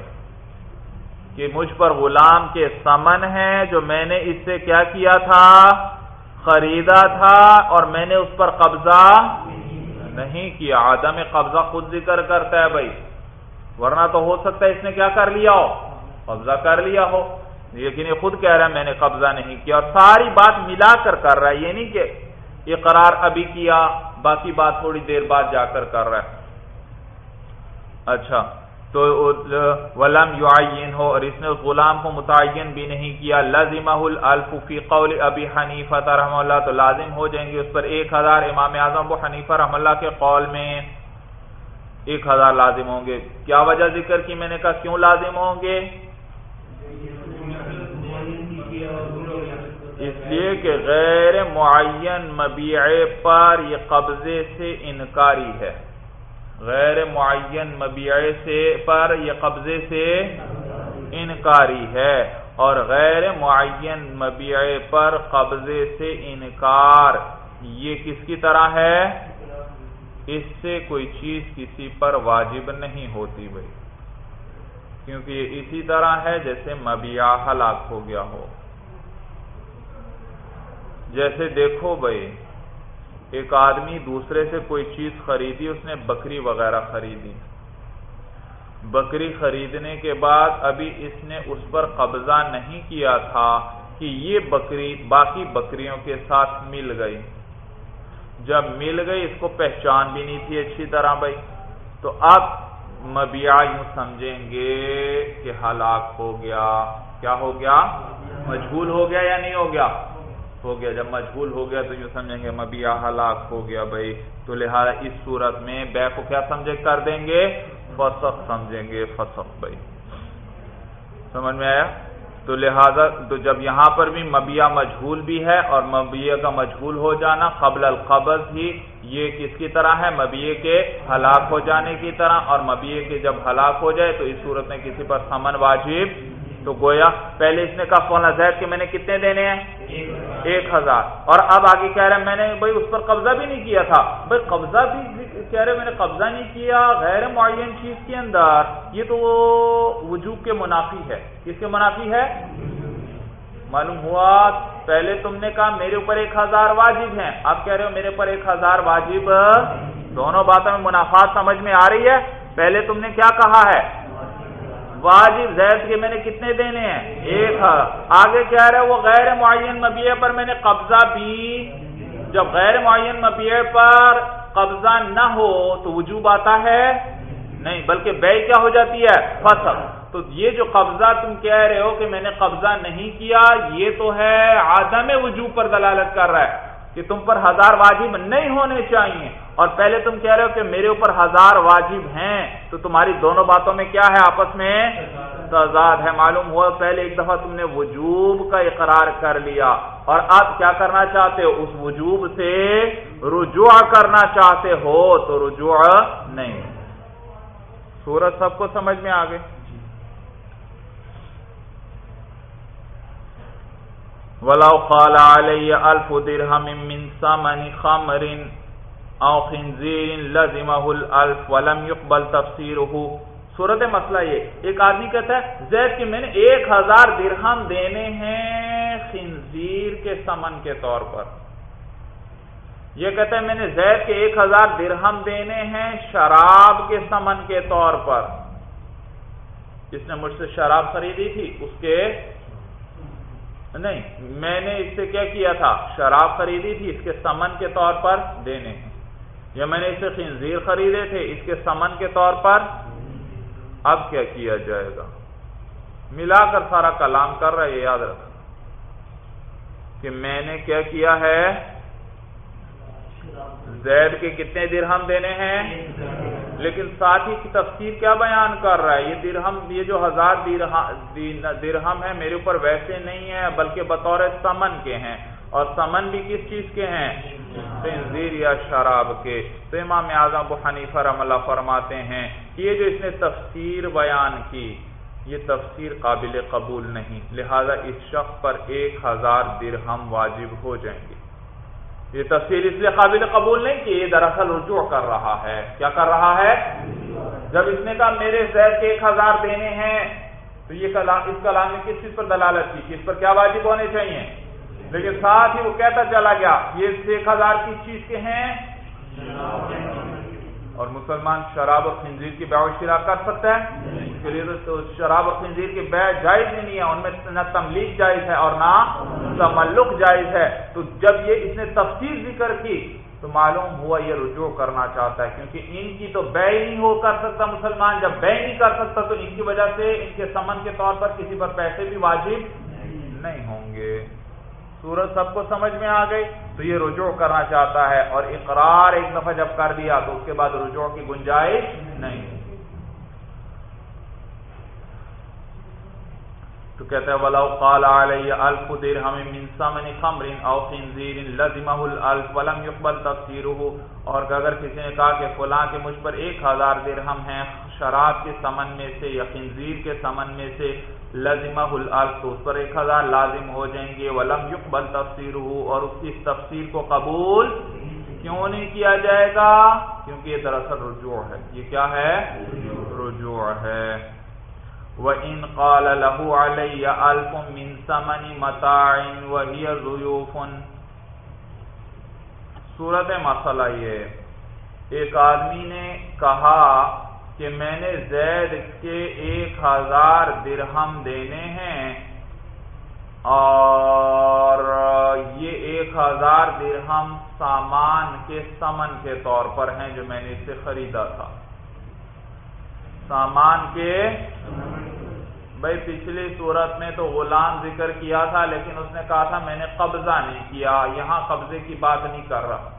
کہ مجھ پر غلام کے سمن ہے جو میں نے اس سے کیا کیا تھا؟ خریدا تھا اور میں نے اس پر قبضہ نہیں کیا۔ آدم قبضہ خود ذکر کرتا ہے بھائی۔ ورنہ تو ہو سکتا ہے اس نے کیا کر لیا ہو؟ قبضہ کر لیا ہو۔ لیکن یہ خود کہہ رہا ہے میں نے قبضہ نہیں کیا۔ اور ساری بات ملا کر کر رہا ہے یہ نہیں کہ اقرار ابھی کیا باقی بات تھوڑی دیر بعد جا کر کر رہا ہے۔ اچھا تو ولم یعین ہو اور اس نے اس غلام کو متعین بھی نہیں کیا۔ لازمہ الف فی قول ابی حنیفہ رحم اللہ تو لازم ہو جائیں گے اس پر ایک ہزار امام اعظم ابو حنیفہ رحم اللہ کے قول میں۔ ایک ہزار لازم ہوں گے۔ کیا وجہ ذکر کی میں نے کہا کیوں لازم ہوں گے؟ اس لیے کہ غیر معین مبیع پر یہ قبضے سے انکاری ہے۔ غیر معین مبیع سے پر یہ قبضے سے انکاری ہے۔ اور غیر معین مبیع پر قبضے سے انکار یہ کس کی طرح ہے؟ اس سے کوئی چیز کسی پر واجب نہیں ہوتی بھائی۔ کیونکہ یہ اسی طرح ہے جیسے مبیع ہلاک ہو گیا ہو۔ جیسے دیکھو بھائی، ایک آدمی دوسرے سے کوئی چیز خریدی، اس نے بکری وغیرہ خریدی۔ بکری خریدنے کے بعد ابھی اس نے اس پر قبضہ نہیں کیا تھا کہ یہ بکری باقی بکریوں کے ساتھ مل گئی۔ جب مل گئی، اس کو پہچان بھی نہیں تھی اچھی طرح بھائی۔ تو اب مبیا یوں سمجھیں گے کہ ہلاک ہو گیا۔ کیا ہو گیا؟ مجبول ہو گیا یا نہیں ہو گیا؟ ہو گیا۔ جب مجبول ہو گیا تو یوں سمجھیں گے مبیا ہلاک ہو گیا بھائی۔ تو لہذا اس صورت میں بے کو کیا سمجھے؟ کر دیں گے۔ فسخ سمجھیں گے۔ فسخ بھائی۔ سمجھ میں آیا؟ تو لہذا تو جب یہاں پر بھی مبیا مجھول بھی ہے اور مبیا کا مجھول ہو جانا قبل القبض ہی، یہ کس کی طرح ہے؟ مبیے کے ہلاک ہو جانے کی طرح اور مبیے کے جب ہلاک ہو جائے تو اس صورت میں کسی پر سمن واجب تو گویا پہلے اس نے کہا فولا زید کے میں نے کتنے دینے ہیں؟ ایک ہزار۔ اور اب آگے کہہ رہے ہیں میں نے بھائی اس پر قبضہ بھی نہیں کیا تھا۔ بھائی قبضہ بھی کہہ رہے میں نے قبضہ نہیں کیا، غیر معین چیز کے اندر۔ یہ تو وجوب کے منافی ہے۔ کس کے منافی ہے؟ معلوم ہوا، پہلے تم نے کہا میرے اوپر ایک ہزار واجب ہیں۔ اب کہہ رہے ہو میرے اوپر ایک ہزار واجب۔ دونوں باتوں میں منافعات سمجھ میں آ رہی ہے۔ پہلے تم نے کیا کہا ہے؟ واجب زید کے میں نے کتنے دینے ہیں؟ ایک ہاں۔ آگے کہہ رہے وہ غیر معین مبیے پر میں نے قبضہ بھی، جب غیر معین مبیے پر قبضہ نہ ہو تو وجوب آتا ہے؟ نہیں، بلکہ بے کیا ہو جاتی ہے؟ فصل تو یہ جو قبضہ تم کہہ رہے ہو کہ میں نے قبضہ نہیں کیا، یہ تو ہے آدم وجوب پر دلالت کر رہا ہے۔ کہ تم پر ہزار واجب نہیں ہونے چاہیے۔ اور پہلے تم کہہ رہے ہو کہ میرے اوپر ہزار واجب ہیں، تو تمہاری دونوں باتوں میں کیا ہے آپس میں؟ تضاد ہے۔ معلوم ہوا پہلے ایک دفعہ تم نے وجوب کا اقرار کر لیا۔ اور اب کیا کرنا چاہتے ہو؟ اس وجوب سے رجوع کرنا چاہتے ہو تو رجوع نہیں۔ سورج سب کو سمجھ میں آ گئے؟ ولو قال علی الف درہم من سمن خمر او خنزیر لزمه الالف ولم يقبل تفسیره صورت مسئلہ یہ، ایک آدمی کہتا ہے، زید کہ میں نے ایک ہزار درہم دینے ہیں خنزیر کے سمن کے طور پر۔ یہ کہتا ہے، میں نے زید کے ایک ہزار درہم دینے ہیں شراب کے سمن کے طور پر۔ جس نے مجھ سے شراب خریدی تھی، اس کے نہیں، میں نے اس سے کیا کیا تھا؟ شراب خریدی تھی اس کے سمن کے طور پر دینے یا میں نے اس سے خنزیر خریدے تھے اس کے سمن کے طور پر؟ اب کیا کیا جائے گا؟ ملا کر سارا کلام کر رہا ہے یاد رکھ کہ میں نے کیا کیا ہے؟ زید کے کتنے درہم دینے ہیں؟ لیکن ساتھ ہی کی تفسیر کیا بیان کر رہا ہے؟ یہ درہم، یہ جو ہزار درہم ہے میرے اوپر ویسے نہیں ہے بلکہ بطور سمن کے ہیں۔ اور سمن بھی کس چیز کے ہیں؟ تنظیر یا شراب کے۔ تو امام اعظم ابو حنیفہ رحم اللہ فرماتے ہیں کہ یہ جو اس نے تفسیر بیان کی، یہ تفسیر قابل قبول نہیں۔ لہذا اس شخص پر ایک ہزار درہم واجب ہو جائیں گے۔ یہ تفسیر اس لیے قابل قبول نہیں کہ یہ دراصل رجوع کر رہا ہے۔ کیا کر رہا ہے؟ جب اس نے کہا میرے زید کے ایک ہزار دینے ہیں، تو یہ کلام اس کلام نے کس چیز پر دلالت کی؟ اس پر کیا واجب ہونے چاہیے؟ لیکن ساتھ ہی وہ کہتا چلا گیا، یہ ایک ہزار کس چیز کے ہیں۔ اور مسلمان شراب اور خنزیر کی بیع شرا کر سکتا ہے؟ اس کے لیے تو شراب اور خنزیر کی بیع جائز ہی نہیں ہے۔ ان میں نہ تملیغ جائز ہے اور نہ تملق جائز ہے۔ تو جب یہ اس نے تفصیل ذکر کی تو معلوم ہوا یہ رجوع کرنا چاہتا ہے۔ کیونکہ ان کی تو بے نہیں ہو کر سکتا مسلمان۔ جب بے نہیں کر سکتا تو ان کی وجہ سے ان کے سمن کے طور پر کسی پر پیسے بھی واجب نہیں ہوں گے۔ سورج سب کو سمجھ میں آ گئی تو یہ رجوع کرنا چاہتا ہے اور اقرار ایک دفعہ جب کر دیا تو اس کے بعد رجوع کی گنجائش نہیں تو کہتے ہیں، ولو قال علی الف درہم من ثمن خمر او خنزیر لزمه الالف ولم يقبل تفسیره اور اگر کسی نے کہا کہ فلاں کے مجھ پر ایک ہزار درہم ہیں، شراب کے سمن میں سے یا خنزیر کے سمن میں سے لزمہ الالف تو اس پر ایک ہزار لازم ہو جائیں گے، ولم يقبل تفسیره اور اس کی تفسیر کو قبول کیوں نہیں کیا جائے گا؟ کیونکہ یہ دراصل رجوع ہے۔ یہ کیا ہے؟ رجوع ہے۔ وَإِن قَالَ لَهُ عَلَيَّ أَلْفٌ مِّن ثَمَنِ مَتَاعٍ وَهِيَ ضُيُوفٌ۔ صورت مسئلہ یہ۔ ایک آدمی نے کہا کہ میں نے زید کے ایک ہزار درہم دینے ہیں اور یہ ایک ہزار درہم سامان کے سمن کے طور پر ہیں جو میں نے اس سے خریدا تھا۔ سامان کے بھائی پچھلی صورت میں تو غلام ذکر کیا تھا لیکن اس نے کہا تھا میں نے قبضہ نہیں کیا، یہاں قبضے کی بات نہیں کر رہا۔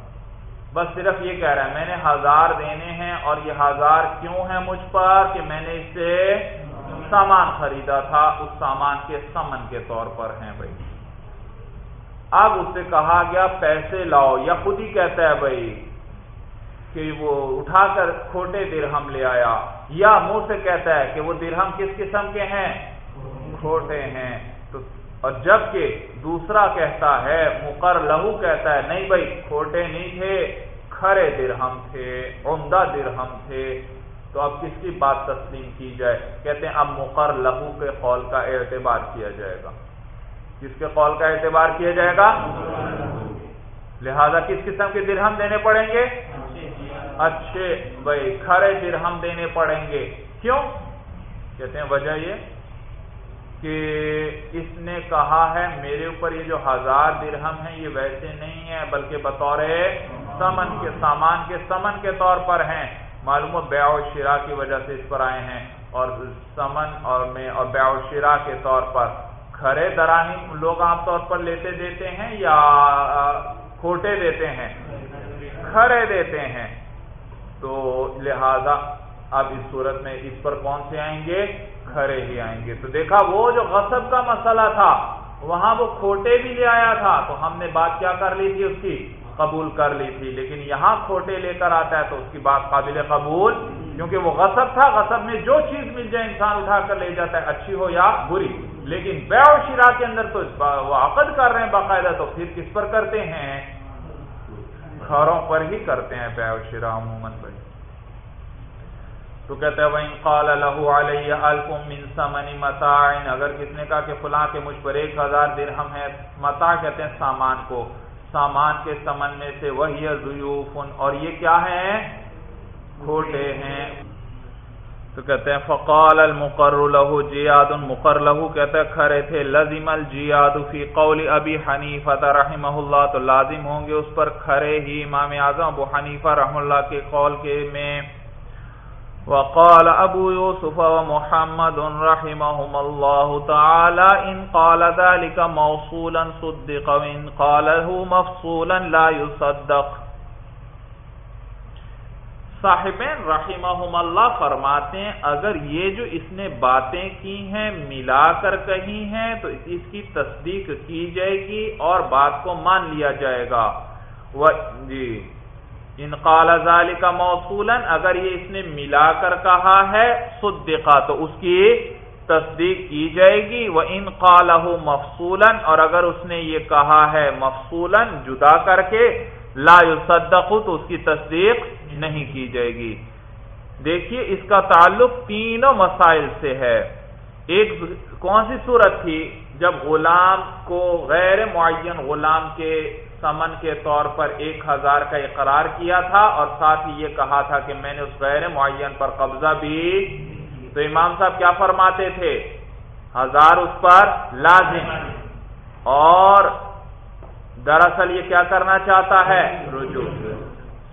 بس صرف یہ کہہ رہا ہے، میں نے ہزار دینے ہیں اور یہ ہزار کیوں ہیں مجھ پر؟ کہ میں نے اس سے سامان خریدا تھا، اس سامان کے سمن کے طور پر ہیں بھائی۔ اب اس سے کہا گیا، پیسے لاؤ۔ یا خود ہی کہتا ہے بھائی کہ وہ اٹھا کر کھوٹے درہم لے آیا۔ یا منہ سے کہتا ہے کہ وہ درہم کس قسم کے ہیں؟ کھوٹے ہیں۔ تو اور جبکہ دوسرا کہتا ہے، مقر لہو کہتا ہے، نہیں بھائی، کھوٹے نہیں تھے، کھرے درہم تھے، عمدہ درہم تھے۔ تو اب کس کی بات تسلیم کی جائے؟ کہتے ہیں، اب مقر لہو کے قول کا اعتبار کیا جائے گا۔ کس کے قول کا اعتبار کیا جائے گا؟ لہذا کس قسم کے درہم دینے پڑیں گے؟ اچھے، بھائی کھڑے درہم دینے پڑیں گے۔ کیوں؟ کہتے ہیں، وجہ یہ کہ اس نے کہا ہے میرے اوپر یہ جو ہزار درہم ہیں یہ ویسے نہیں ہے بلکہ بطور سمن کے سامان کے سمن کے طور پر ہیں۔ معلوم بیع و شرا کی وجہ سے اس پر آئے ہیں۔ اور سمن اور میں اور بیع و شرا کے طور پر کھڑے دراہیم لوگ عام طور پر لیتے دیتے ہیں یا کھوٹے دیتے ہیں؟ کھڑے دیتے ہیں۔ تو لہذا اب اس صورت میں اس پر کون سے آئیں گے؟ کھڑے ہی آئیں گے۔ تو دیکھا وہ جو غصب کا مسئلہ تھا، وہاں وہ کھوٹے بھی لے آیا تھا۔ تو ہم نے بات کیا کر لی تھی اس کی؟ قبول کر لی تھی۔ لیکن یہاں کھوٹے لے کر آتا ہے تو اس کی بات قابل قبول، کیونکہ وہ غصب تھا۔ غصب میں جو چیز مل جائے انسان اٹھا کر لے جاتا ہے، اچھی ہو یا بری۔ لیکن بے و شرا کے اندر تو وہ عقد کر رہے ہیں باقاعدہ، تو پھر کس پر کرتے ہیں؟ گھروں پر ہی کرتے ہیں بے و شرا عموماً بھائی۔ تو کہتے ہیں وَإِن قَالَ لَهُ عَلَيَّ أَلْفٌ مِّن ثَمَنِ مَتَاعٍ اگر کس نے کہا کہ فلاں کے مجھ پر ایک ہزار درہم ہے متاع کہتے ہیں سامان کو۔ سامان کے سمن میں سے وہی ضیوفن اور یہ کیا ہے؟ کھوٹے ہیں۔ تو کہتے ہیں، فقال المقر له جیاد مقر له کہتے ہیں کھرے تھے۔ لزم الجیاد فی قول ابی حنیفہ رحمہ اللہ تو لازم ہوں گے اس پر کھرے ہی امام اعظم ابو حنیفہ رحم اللہ کے قول کے میں۔ وقال ابو يوسف ومحمد رحمهم الله تعالى ان قال ذلك موصولا صدق وان قاله مفصولا لا يصدق صاحبین رحمہم اللہ فرماتے ہیں، اگر یہ جو اس نے باتیں کی ہیں ملا کر کہی ہیں، تو اس کی تصدیق کی جائے گی اور بات کو مان لیا جائے گا۔ جی۔ ان قال ذالک موصولا، اگر یہ اس نے ملا کر کہا ہے صدقا تو اس کی تصدیق کی جائے گی وہ ان قالہ مفصولا، اور اگر اس نے یہ کہا ہے مفصولا، جدا کر کے، لا يصدق، تو اس کی تصدیق نہیں کی جائے گی۔ دیکھیے، اس کا تعلق تینوں مسائل سے ہے۔ ایک کون سی صورت تھی جب غلام کو غیر معین، غلام کے سمن کے طور پر ایک ہزار کا اقرار کیا تھا اور ساتھ ہی یہ کہا تھا کہ میں نے اس غیر معین پر قبضہ بھی تو امام صاحب کیا فرماتے تھے؟ ہزار اس پر لازم۔ اور دراصل یہ کیا کرنا چاہتا ہے؟ رجوع۔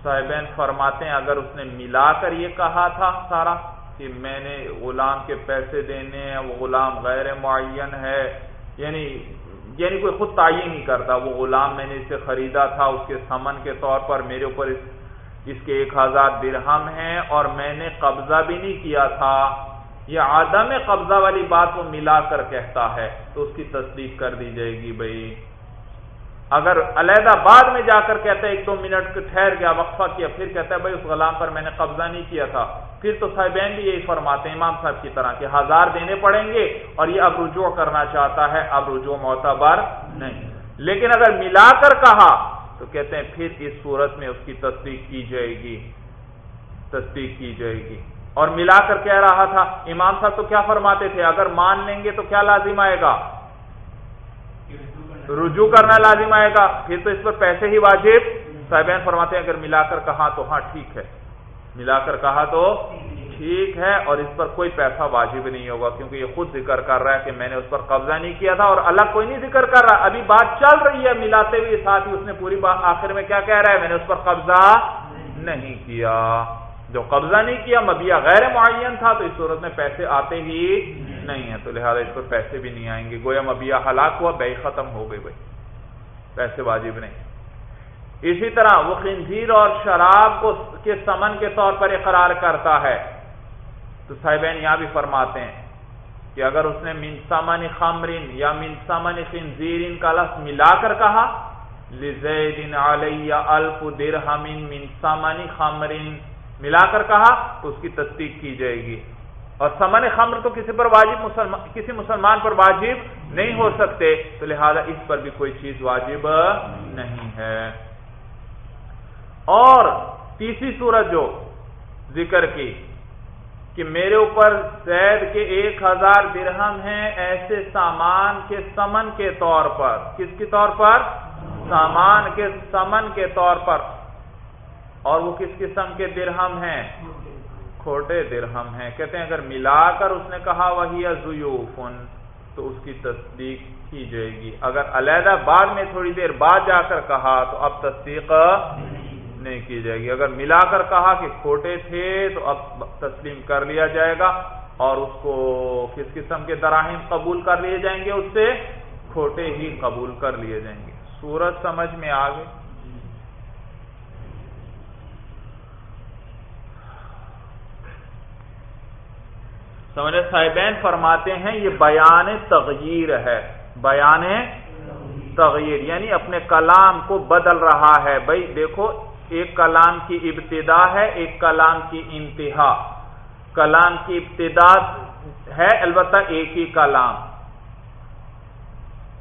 صاحبین فرماتے ہیں، اگر اس نے ملا کر یہ کہا تھا سارا کہ میں نے غلام کے پیسے دینے ہیں، وہ غلام غیر معین ہے یعنی یعنی کوئی خود تعین نہیں کرتا۔ وہ غلام میں نے اسے خریدا تھا، اس کے سمن کے طور پر میرے اوپر اس اس کے ایک ہزار درہم ہیں اور میں نے قبضہ بھی نہیں کیا تھا۔ یہ آدم قبضہ والی بات وہ ملا کر کہتا ہے۔ تو اس کی تصدیق کر دی جائے گی بھائی۔ اگر علیحدہ بعد میں جا کر کہتا ہے ایک دو منٹ ٹھہر گیا، وقفہ کیا، پھر کہتا ہے بھائی اس غلام پر میں نے قبضہ نہیں کیا تھا۔ پھر تو صاحبین بھی یہی فرماتے ہیں، امام صاحب کی طرح کہ ہزار دینے پڑیں گے اور یہ اب رجوع کرنا چاہتا ہے۔ اب رجوع معتبر نہیں۔ لیکن اگر ملا کر کہا تو کہتے ہیں پھر اس صورت میں اس کی تصدیق کی جائے گی۔ تصدیق کی جائے گی۔ اور ملا کر کہہ رہا تھا، امام صاحب تو کیا فرماتے تھے؟ اگر مان لیں گے تو کیا لازم آئے گا؟ رجوع کرنا لازم آئے گا۔ پھر تو اس پر پیسے ہی واجب۔ صاحبین فرماتے ہیں، اگر ملا کر کہا تو ہاں ٹھیک ہے۔ ملا کر کہا تو ٹھیک ہے، اور اس پر کوئی پیسہ واجب نہیں ہوگا، کیونکہ یہ خود ذکر کر رہا ہے کہ میں نے اس پر قبضہ نہیں کیا تھا اور الگ کوئی نہیں ذکر کر رہا۔ ابھی بات چل رہی ہے، ملاتے ہوئے ساتھ ہی اس نے پوری بات، آخر میں کیا کہہ رہا ہے؟ میں نے اس پر قبضہ نہیں کیا۔ جو قبضہ نہیں کیا مبیا غیر معین تھا، تو اس صورت میں پیسے آتے ہی نہیں ہیں تو لہٰذا اس پر پیسے بھی نہیں آئیں گے۔ گویا مبیا ہلاک ہوا بے ختم ہو گئی بھائی۔ پیسے واجب نہیں۔ اسی طرح وہ خنزیر اور شراب کو کے سمن کے طور پر اقرار کرتا ہے۔ تو صاحبین یہاں بھی فرماتے ہیں کہ اگر اس نے من سمن خمرین یا من سمن خنزیرین کا لفظ ملا کر کہا، لزیدن علیہ الف درہم من سمن خمرین ملا کر کہا، تو اس کی تصدیق کی جائے گی۔ اور سمن خمر تو کسی پر واجب مسلمان کسی مسلمان پر واجب نہیں ہو سکتے، تو لہذا اس پر بھی کوئی چیز واجب نہیں ہے۔ اور تیسری صورت جو ذکر کی، کہ میرے اوپر زید کے ایک ہزار درہم ہیں ایسے سامان کے سمن کے طور پر۔ کس کے طور پر؟ سامان کے سمن کے طور پر۔ اور وہ کس قسم کے درہم ہیں؟ کھوٹے درہم ہیں۔ کہتے ہیں، اگر ملا کر اس نے کہا وہی زیوفن، تو اس کی تصدیق کی جائے گی۔ اگر علیحدہ بعد میں تھوڑی دیر بعد جا کر کہا، تو اب تصدیق نہیں کی جائے گی۔ اگر ملا کر کہا کہ کھوٹے تھے، تو اب تسلیم کر لیا جائے گا۔ اور اس کو کس قسم کے دراہم قبول کر لیے جائیں گے؟ اس سے کھوٹے ہی قبول کر لیے جائیں گے۔ سورج سمجھ میں آ گئے سمجھ صاحبین فرماتے ہیں یہ بیان تغیر ہے، بیان تغیر یعنی اپنے کلام کو بدل رہا ہے۔ بھائی دیکھو، ایک کلام کی ابتدا ہے، ایک کلام کی انتہا۔ کلام کی ابتدا ہے، البتہ ایک ہی کلام۔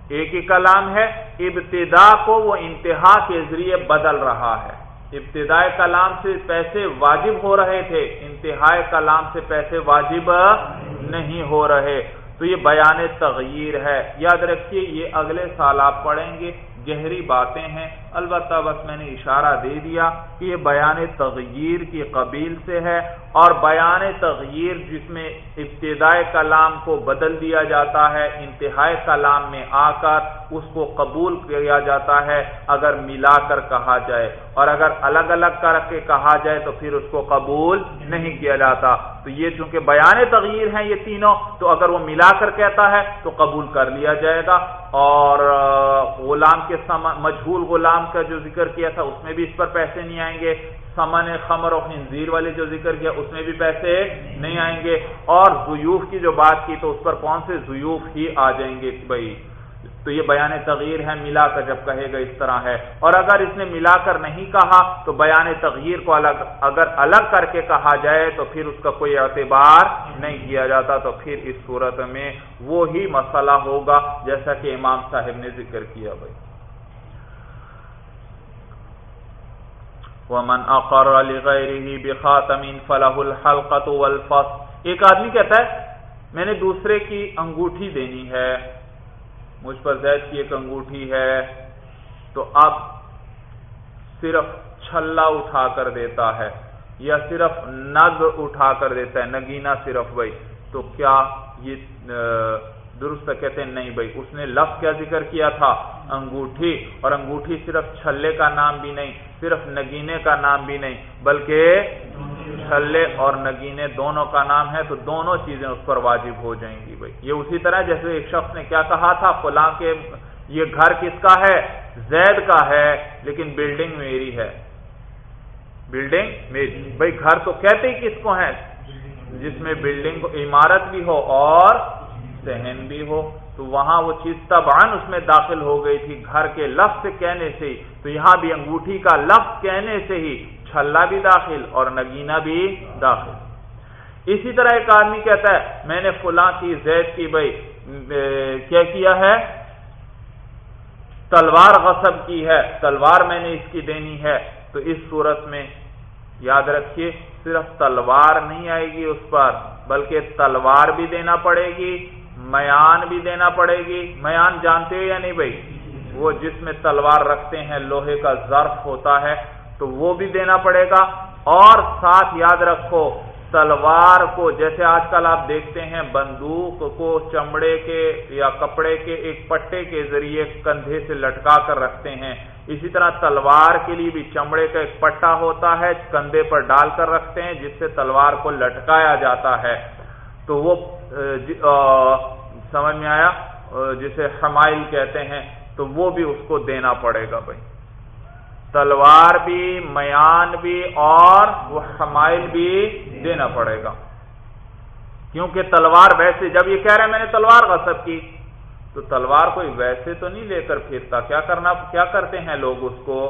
ایک ہی کلام ہے، ابتدا کو وہ انتہا کے ذریعے بدل رہا ہے۔ ابتدائے کلام سے پیسے واجب ہو رہے تھے انتہائی کلام سے پیسے واجب نہیں ہو رہے۔ تو یہ بیان تغیر ہے۔ یاد رکھیے، یہ اگلے سال آپ پڑھیں گے، گہری باتیں ہیں۔ البتہ بس میں نے اشارہ دے دیا کہ یہ بیان تغیر کی قبیل سے ہے اور بیان تغیر جس میں ابتدائے کلام کو بدل دیا جاتا ہے، انتہائی کلام میں آ کر اس کو قبول کیا جاتا ہے، اگر ملا کر کہا جائے۔ اور اگر الگ الگ کر کے کہا جائے تو پھر اس کو قبول نہیں کیا جاتا۔ تو یہ چونکہ بیان تغیر ہیں یہ تینوں، تو اگر وہ ملا کر کہتا ہے تو قبول کر لیا جائے گا۔ اور غلام کے مجھول غلام حرام کا جو ذکر کیا تھا، اس میں بھی اس پر پیسے نہیں آئیں گے۔ سمن خمر و خنزیر والے جو ذکر کیا، اس میں بھی پیسے نہیں آئیں گے۔ اور زیوف کی جو بات کی، تو اس پر کون سے زیوف ہی آ جائیں گے؟ بھائی، تو یہ بیان تغیر ہے، ملا کر جب کہے گا اس طرح ہے۔ اور اگر اس نے ملا کر نہیں کہا، تو بیان تغیر کو الگ، اگر الگ کر کے کہا جائے، تو پھر اس کا کوئی اعتبار نہیں کیا جاتا۔ تو پھر اس صورت میں وہی مسئلہ ہوگا، جیسا کہ امام صاحب نے ذکر کیا۔ بھائی ومن اقر لغیره بخاتم فله الحلقه والفص ایک آدمی کہتا ہے، میں نے دوسرے کی انگوٹھی دینی ہے، مجھ پر زید کی ایک انگوٹھی ہے، تو اب صرف چھلا اٹھا کر دیتا ہے، یا صرف نگ اٹھا کر دیتا ہے، نگینا صرف بھائی، تو کیا یہ درست کہتے ہیں، نہیں بھائی، اس نے لفظ کیا ذکر کیا تھا؟ انگوٹھی۔ اور انگوٹھی صرف چھلے کا نام بھی نہیں، صرف نگینے کا نام بھی نہیں، بلکہ چھلے اور نگینے دونوں کا نام ہے، تو دونوں چیزیں اس پر واجب ہو جائیں گی بھائی۔ یہ اسی طرح جیسے ایک شخص نے کیا کہا تھا، فلاں کے، یہ گھر کس کا ہے؟ زید کا ہے، لیکن بلڈنگ میری ہے۔ بلڈنگ میری۔ بھائی، گھر تو کہتے ہی کس کو ہے جس میں بلڈنگ، عمارت بھی ہو اور سہن بھی ہو، تو وہاں وہ چیز تبان اس میں داخل ہو گئی تھی گھر کے لفظ کہنے سے ہی۔ تو یہاں بھی انگوٹھی کا لفظ کہنے سے ہی چھلا بھی داخل اور نگینا بھی داخل۔ اسی طرح ایک آدمی کہتا ہے، میں نے فلاں کی زید کی بھائی کیا کیا ہے؟ تلوار غصب کی ہے، تلوار میں نے اس کی دینی ہے۔ تو اس صورت میں یاد رکھیے، صرف تلوار نہیں آئے گی اس پر، بلکہ تلوار بھی دینا پڑے گی۔ میان بھی دینا پڑے گی۔ میان جانتے ہو یا نہیں بھائی؟ وہ جس میں تلوار رکھتے ہیں، لوہے کا ظرف ہوتا ہے، تو وہ بھی دینا پڑے گا۔ اور ساتھ یاد رکھو، تلوار کو جیسے آج کل آپ دیکھتے ہیں، بندوق کو چمڑے کے یا کپڑے کے ایک پٹے کے ذریعے کندھے سے لٹکا کر رکھتے ہیں۔ اسی طرح تلوار کے لیے بھی چمڑے کا ایک پٹا ہوتا ہے، کندھے پر ڈال کر رکھتے ہیں، جس سے تلوار کو لٹکایا جاتا ہے۔ تو وہ جی، سمجھ میں آیا؟ جسے حمائل کہتے ہیں، تو وہ بھی اس کو دینا پڑے گا بھائی۔ تلوار بھی، میان بھی، اور وہ حمائل بھی دینا پڑے گا۔ کیونکہ تلوار ویسے، جب یہ کہہ رہے ہیں میں نے تلوار غصب کی، تو تلوار کوئی ویسے تو نہیں لے کر پھرتا۔ کیا کرنا، کیا کرتے ہیں لوگ اس کو؟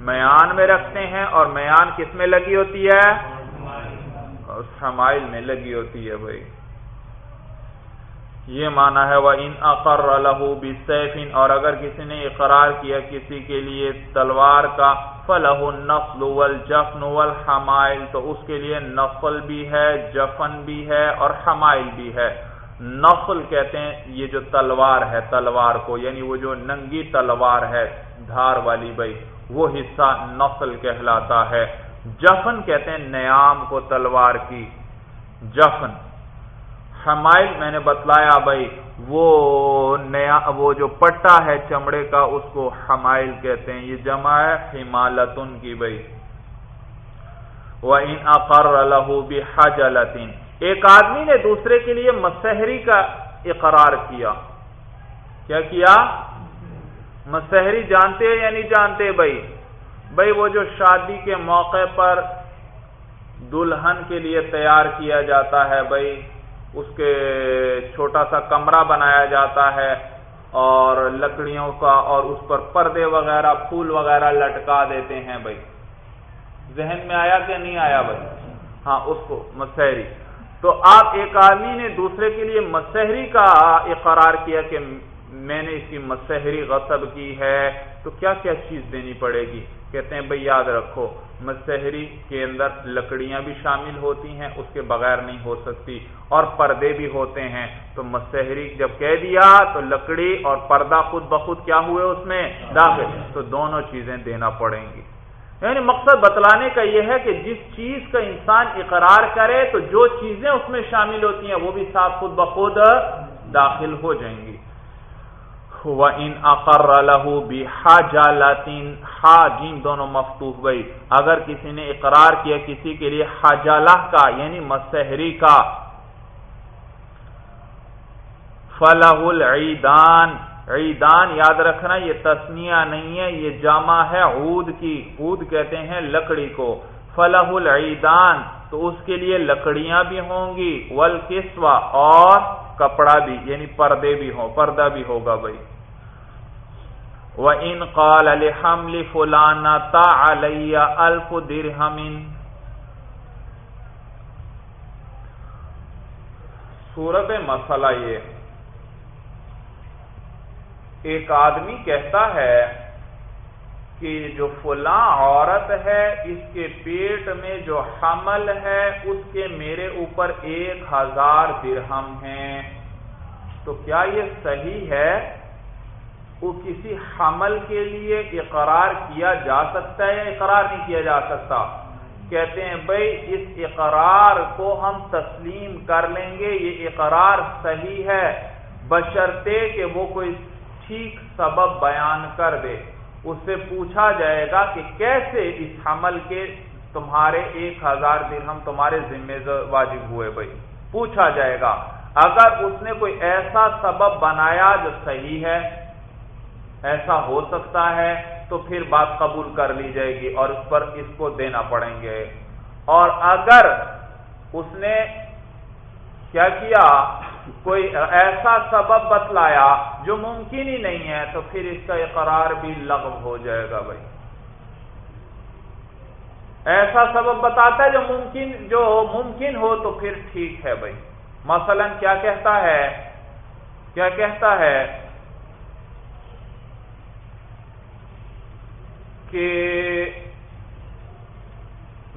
میان میں رکھتے ہیں، اور میان کس میں لگی ہوتی ہے؟ حمائل میں لگی ہوتی ہے بھائی۔ یہ مانا ہے وہ ان اقر لہو بسیفن اور اگر کسی نے اقرار کیا کسی کے لیے تلوار کا فلح نفل والجفن والحمائل، تو اس کے لیے نفل بھی ہے، جفن بھی ہے اور حمائل بھی ہے۔ نفل کہتے ہیں یہ جو تلوار ہے، تلوار کو یعنی وہ جو ننگی تلوار ہے، دھار والی بھائی، وہ حصہ نفل کہلاتا ہے۔ جفن کہتے ہیں نیام کو تلوار کی، جفن۔ حمائل میں نے بتلایا بھائی، وہ نیا، وہ جو پٹا ہے چمڑے کا، اس کو حمائل کہتے ہیں۔ یہ جمع ہے ہمالتن کی بھائی۔ وہ ان اقر لہو ایک آدمی نے دوسرے کے لیے مسحری کا اقرار کیا۔ کیا کیا؟ مسحری جانتے یا نہیں جانتے بھائی؟ بھائی وہ جو شادی کے موقع پر دلہن کے لیے تیار کیا جاتا ہے بھائی، اس کے چھوٹا سا کمرہ بنایا جاتا ہے اور لکڑیوں کا اور اس پر پردے وغیرہ، پھول وغیرہ لٹکا دیتے ہیں بھائی۔ ذہن میں آیا کہ نہیں آیا بھائی؟ ہاں اس کو مسحری تو آپ ایک آدمی نے دوسرے کے لیے مسحری کا اقرار کیا کہ میں نے اس کی مسحری غصب کی ہے، تو کیا کیا چیز دینی پڑے گی؟ کہتے ہیں بھائی یاد رکھو مسحری کے اندر لکڑیاں بھی شامل ہوتی ہیں، اس کے بغیر نہیں ہو سکتی، اور پردے بھی ہوتے ہیں۔ تو مسحری جب کہہ دیا، تو لکڑی اور پردہ خود بخود کیا ہوئے اس میں؟ داخل۔ تو دونوں چیزیں دینا پڑیں گی۔ یعنی مقصد بتلانے کا یہ ہے کہ جس چیز کا انسان اقرار کرے، تو جو چیزیں اس میں شامل ہوتی ہیں، وہ بھی ساتھ خود بخود داخل ہو جائیں گی۔ ان اقر لہو بھی ہا جیم دونوں مفتوح گئی۔ اگر کسی نے اقرار کیا کسی کے لیے حاجالہ کا یعنی مسحری کا فلاح العیدان عیدان یاد رکھنا، یہ تسنیہ نہیں ہے، یہ جامع ہے عود کی۔ عود کہتے ہیں لکڑی کو۔ فلاح العیدان تو اس کے لیے لکڑیاں بھی ہوں گی ول اور کپڑا بھی یعنی پردے بھی ہوں، پردہ بھی ہوگا بھائی۔ وہ ان قال الحمل فلانا تا علیہ الف درہم صورت مسئلہ یہ ایک آدمی کہتا ہے کہ جو فلاں عورت ہے، اس کے پیٹ میں جو حمل ہے، اس کے میرے اوپر ایک ہزار درہم ہیں۔ تو کیا یہ صحیح ہے؟ وہ کسی حمل کے لیے اقرار کیا جا سکتا ہے یا اقرار نہیں کیا جا سکتا؟ کہتے ہیں، بھائی، اس اقرار کو ہم تسلیم کر لیں گے، یہ اقرار صحیح ہے۔ بشرطے کہ وہ کوئی ٹھیک سبب بیان کر دے۔ اس سے پوچھا جائے گا کہ کیسے اس حمل کے تمہارے ایک ہزار دن ہم تمہارے ذمے واجب ہوئے بھائی؟ پوچھا جائے گا۔ اگر اس نے کوئی ایسا سبب بنایا جو صحیح ہے، ایسا ہو سکتا ہے، تو پھر بات قبول کر لی جائے گی اور اس پر اس کو دینا پڑیں گے۔ اور اگر اس نے کیا کیا؟ کوئی ایسا سبب بتلایا جو ممکن ہی نہیں ہے، تو پھر اس کا اقرار بھی لغو ہو جائے گا بھائی۔ ایسا سبب بتاتا ہے جو ممکن جو ممکن ہو تو پھر ٹھیک ہے بھائی۔ مثلا کیا کہتا ہے؟ کیا کہتا ہے کہ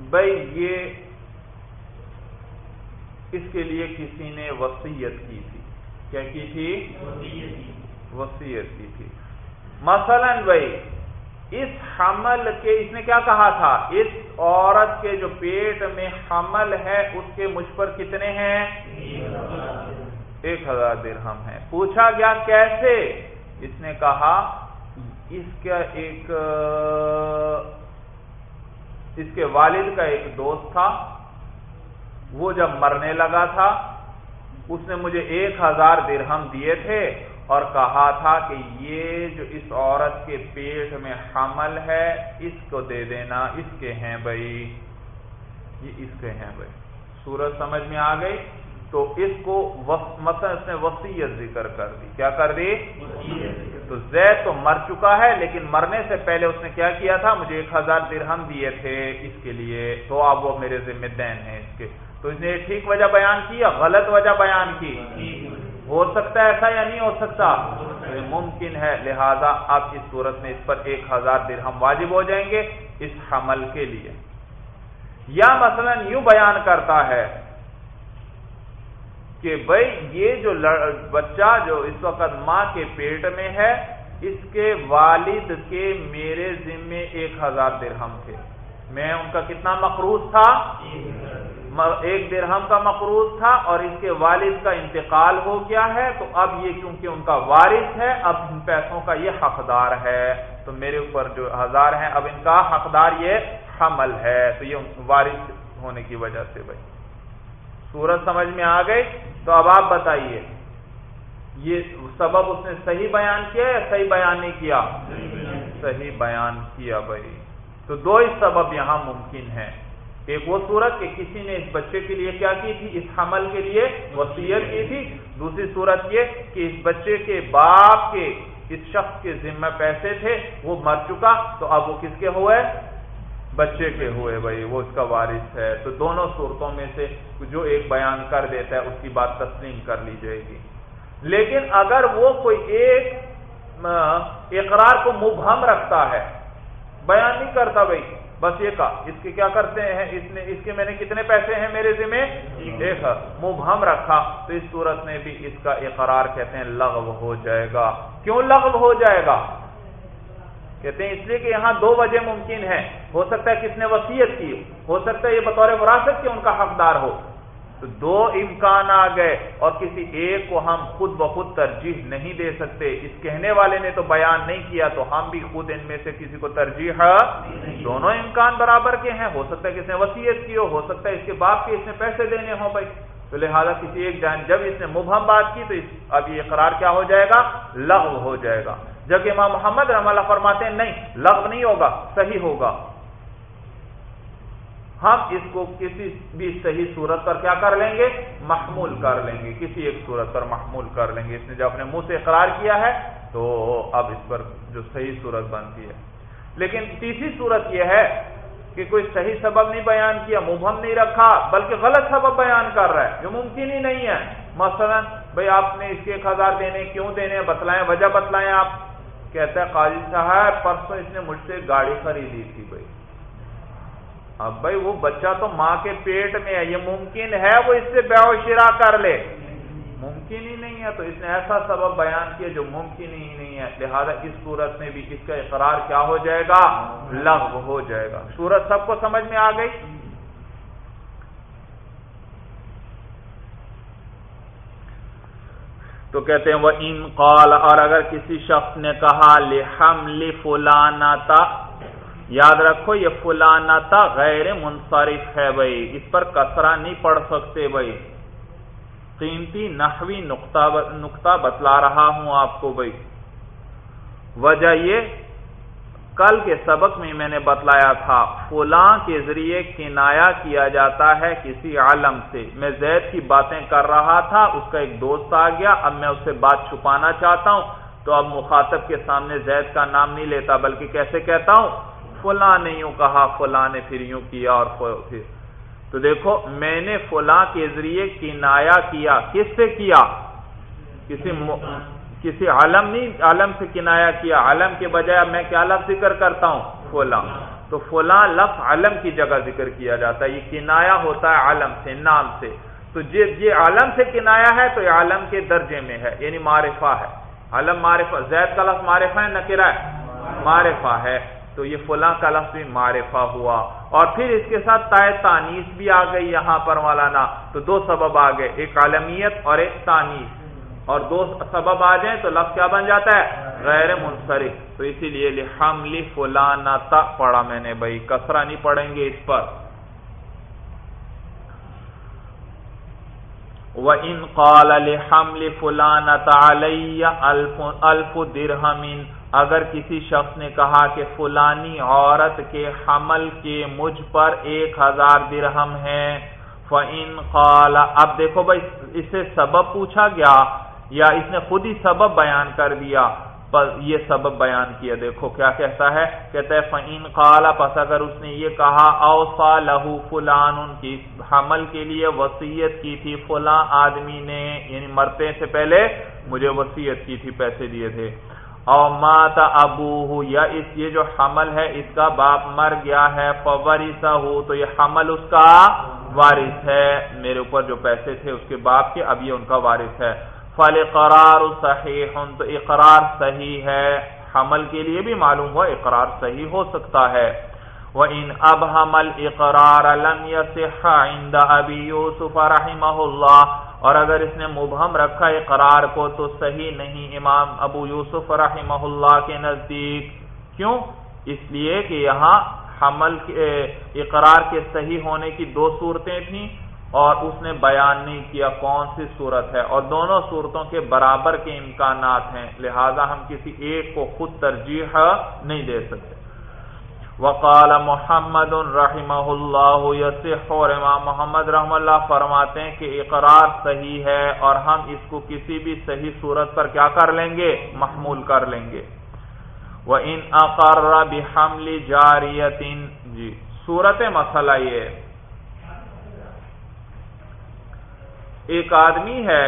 بھائی یہ اس کے لیے کسی نے وسیعت کی تھی۔ کیا کی تھی؟ وسیعت کی تھی۔ مثلا بھائی، اس حمل کے، اس نے کیا کہا تھا؟ اس عورت کے جو پیٹ میں حمل ہے، اس کے مجھ پر کتنے ہیں؟ ایک ہزار درہم ہے پوچھا گیا کیسے؟ اس نے کہا، اس کا ایک، اس کے والد کا ایک دوست تھا۔ وہ جب مرنے لگا تھا، اس نے مجھے ایک ہزار درہم دیے تھے اور کہا تھا کہ یہ جو اس عورت کے پیٹ میں حمل ہے، اس کو دے دینا، اس کے ہیں بھائی۔ یہ اس کے ہیں بھائی۔ سورج سمجھ میں آ گئی، تو اس کو مثلا اس نے وسیعت ذکر کر دی۔ کیا کر دی؟ تو زید تو مر چکا ہے، لیکن مرنے سے پہلے اس نے کیا کیا تھا؟ مجھے ایک ہزار درہم دیے تھے اس کے لیے۔ تو اب وہ میرے ذمہ دین ہیں اس کے۔ تو اس نے ٹھیک وجہ بیان کی یا غلط وجہ بیان کی؟ ہو سکتا ہے ایسا یا نہیں ہو سکتا؟ ممکن ہے، لہذا اب اس صورت میں اس پر ایک ہزار درہم واجب ہو جائیں گے اس حمل کے لیے۔ یا مثلا یوں بیان کرتا ہے کہ بھائی یہ جو بچہ جو اس وقت ماں کے پیٹ میں ہے، اس کے والد کے میرے ذمے ایک ہزار درہم تھے۔ میں ان کا کتنا مقروض تھا؟ ایک درہم کا مقروض تھا اور اس کے والد کا انتقال ہو گیا ہے تو اب یہ کیونکہ ان کا وارث ہے اب ان پیسوں کا یہ حقدار ہے۔ تو میرے اوپر جو ہزار ہیں اب ان کا حقدار یہ حمل ہے۔ تو یہ وارث ہونے کی وجہ سے بھائی۔ سورج سمجھ میں آ گئی۔ تو اب آپ بتائیے یہ سبب اس نے صحیح بیان کیا یا صحیح بیان نہیں کیا؟ صحیح بیان کیا۔ بھائی۔ تو دو ہی سبب یہاں ممکن ہے ایک وہ صورت کہ کسی نے اس بچے کے لیے کیا کی تھی؟ اس حمل کے لیے وسیعت کی تھی۔ دوسری صورت یہ کہ اس بچے کے باپ کے اس شخص کے ذمہ پیسے تھے، وہ مر چکا، تو اب وہ کس کے ہوئے؟ بچے کے ہوئے بھائی، وہ اس کا وارث ہے۔ تو دونوں صورتوں میں سے جو ایک بیان کر دیتا ہے، اس کی بات تسلیم کر لی جائے گی۔ لیکن اگر وہ کوئی ایک اقرار کو مبہم رکھتا ہے، بیان نہیں کرتا بھائی بس یہ کہا، اس کے کیا کرتے ہیں؟ اس نے، اس کے میں نے کتنے پیسے ہیں میرے ذمہ دیکھا مبہم رکھا، تو اس صورت میں بھی اس کا اقرار کہتے ہیں، لغو ہو جائے گا۔ کیوں لغو ہو جائے گا؟ کہتے ہیں، اس لیے کہ یہاں دو وجہ ممکن ہے ہو سکتا ہے کس نے وسیعت کی ہو سکتا ہے یہ بطور وراثت کے ان کا حقدار ہو۔ تو دو امکان آ گئے اور کسی ایک کو ہم خود بخود ترجیح نہیں دے سکتے۔ اس کہنے والے نے تو بیان نہیں کیا، تو ہم بھی خود ان میں سے کسی کو ترجیح دونوں امکان برابر کے ہیں۔ ہو سکتا ہے کس نے وسیعت کی ہو ہو سکتا ہے اس کے باپ کے اس نے پیسے دینے ہوں بھائی۔ تو لہٰذا کسی ایک جان، جب اس نے مبہم بات کی تو اب یہ قرار کیا ہو جائے گا؟ لغو ہو جائے گا۔ جبکہ امام محمد رحم اللہ فرماتے ہیں، نہیں، لغو نہیں ہوگا، صحیح ہوگا۔ ہم اس کو کسی بھی صحیح صورت پر کیا کر لیں گے؟ محمول کر لیں گے۔ کسی ایک صورت پر محمول کر لیں گے۔ اس نے جب اپنے منہ سے اقرار کیا ہے تو اب اس پر جو صحیح صورت بنتی ہے۔ لیکن تیسری صورت یہ ہے کہ کوئی صحیح سبب نہیں بیان کیا مبہم نہیں رکھا، بلکہ غلط سبب بیان کر رہا ہے۔ جو ممکن ہی نہیں ہے۔ مثلا، بھائی آپ نے اس کے ایک ہزار دینے، کیوں دینے؟ بتلائیں، وجہ بتلائیں آپ۔ کہتا ہے، قاضی صاحب، پرسوں اس نے مجھ سے گاڑی خریدی تھی بھائی۔ اب بھائی وہ بچہ تو ماں کے پیٹ میں ہے، یہ ممکن ہے وہ اس سے بے و شرا کر لے۔ ممکن ہی نہیں ہے، تو اس نے ایسا سبب بیان کیا جو ممکن ہی نہیں ہے۔ لہذا اس صورت میں بھی اس کا اقرار کیا ہو جائے گا؟ لغو ہو جائے گا۔ صورت سب کو سمجھ میں آ گئی؟ تو کہتے ہیں وہ ان قال، اور اگر کسی شخص نے کہا لحم فلانا یاد رکھو، یہ فلانا تا غیر منصرف ہے بھائی، اس پر کسرا نہیں پڑھ سکتے بھائی۔ قیمتی نحوی نقطہ بتلا رہا ہوں آپ کو بھائی۔ وجہ یہ، کل کے سبق میں میں نے بتلایا تھا، فلاں کے ذریعے کنایا کیا جاتا ہے کسی عالم سے۔ میں زید کی باتیں کر رہا تھا، اس کا ایک دوست آ گیا، اب میں اس سے بات چھپانا چاہتا ہوں۔ تو اب مخاطب کے سامنے زید کا نام نہیں لیتا، بلکہ کیسے کہتا ہوں؟ فلاں نے یوں کہا، فلاں نے پھر یوں کیا اور پھر۔ تو دیکھو، میں نے فلاں کے ذریعے کنایا کیا۔ کس سے کیا؟ کسی کسی عالم نہیں، عالم سے کنایا کیا۔ عالم کے بجائے میں کیا لفظ ذکر کرتا ہوں؟ فلاں۔ تو فلاں لفظ عالم کی جگہ ذکر کیا جاتا ہے۔ یہ کنایا ہوتا ہے عالم سے، نام سے۔ تو یہ عالم سے کنایا ہے تو یہ عالم کے درجے میں ہے یعنی معرفہ ہے۔ عالم معرفہ، زید کا لفظ معرفہ ہے نہ کرا ہے؟ معرفہ ہے۔ تو یہ فلاں کا لفظ بھی معرفہ ہوا اور پھر اس کے ساتھ تائے تانیس بھی آ گئی یہاں پر مولانا تو دو سبب آ گئے، ایک عالمیت اور ایک تانیس اور دو سبب آ جائیں تو لفظ کیا بن جاتا ہے؟ غیر منصرف۔ تو اسی لیے لحمل فلانا پڑھا میں نے بھائی کسرا نہیں پڑھیں گے اس پر۔ وَإِن قَالَ لِحَمْلِ فُلَانَةَ عَلَيَّ أَلْفُ دِرْهَمٍ اگر کسی شخص نے کہا کہ فلانی عورت کے حمل کے مجھ پر ایک ہزار درہم ہے فَإِن قَالَ، اب دیکھو بھائی، اس سے سبب پوچھا گیا یا اس نے خود ہی سبب بیان کر دیا؟ یہ سبب بیان کیا۔ دیکھو کیا کہتا ہے کہتا ہے فعین قالا پس اگر اس نے یہ کہا اوسا لہو فلان، ان کی حمل کے لیے وسیعت کی تھی، فلاں آدمی نے یعنی مرتے سے پہلے مجھے وسیعت کی تھی، پیسے دیے تھے۔ او ماتا ابو یا اس یہ جو حمل ہے، اس کا باپ مر گیا ہے فوریسا ہو، تو یہ حمل اس کا وارث ہے۔ میرے اوپر جو پیسے تھے اس کے باپ کے، اب یہ ان کا وارث ہے۔ فل اقرار صحیح، تو اقرار صحیح ہے۔ حمل کے لیے بھی معلوم ہوا، اقرار صحیح ہو سکتا ہے۔ وہ ان اب حمل اقرار ابی یوسف رحمہ اللہ اور اگر اس نے مبہم رکھا اقرار کو تو صحیح نہیں امام ابو یوسف رحمہ اللہ کے نزدیک۔ کیوں؟ اس لیے کہ یہاں حمل کے اقرار کے صحیح ہونے کی دو صورتیں تھیں اور اس نے بیان نہیں کیا کون سی صورت ہے۔ اور دونوں صورتوں کے برابر کے امکانات ہیں، لہذا ہم کسی ایک کو خود ترجیح نہیں دے سکتے۔ وقال محمد رحمہ اللہ اور امام محمد رحم اللہ فرماتے ہیں کہ اقرار صحیح ہے اور ہم اس کو کسی بھی صحیح صورت پر کیا کر لیں گے؟ محمول کر لیں گے۔ وہ ان اقرر بحمل جاریت جی صورت مسئلہ یہ ایک آدمی ہے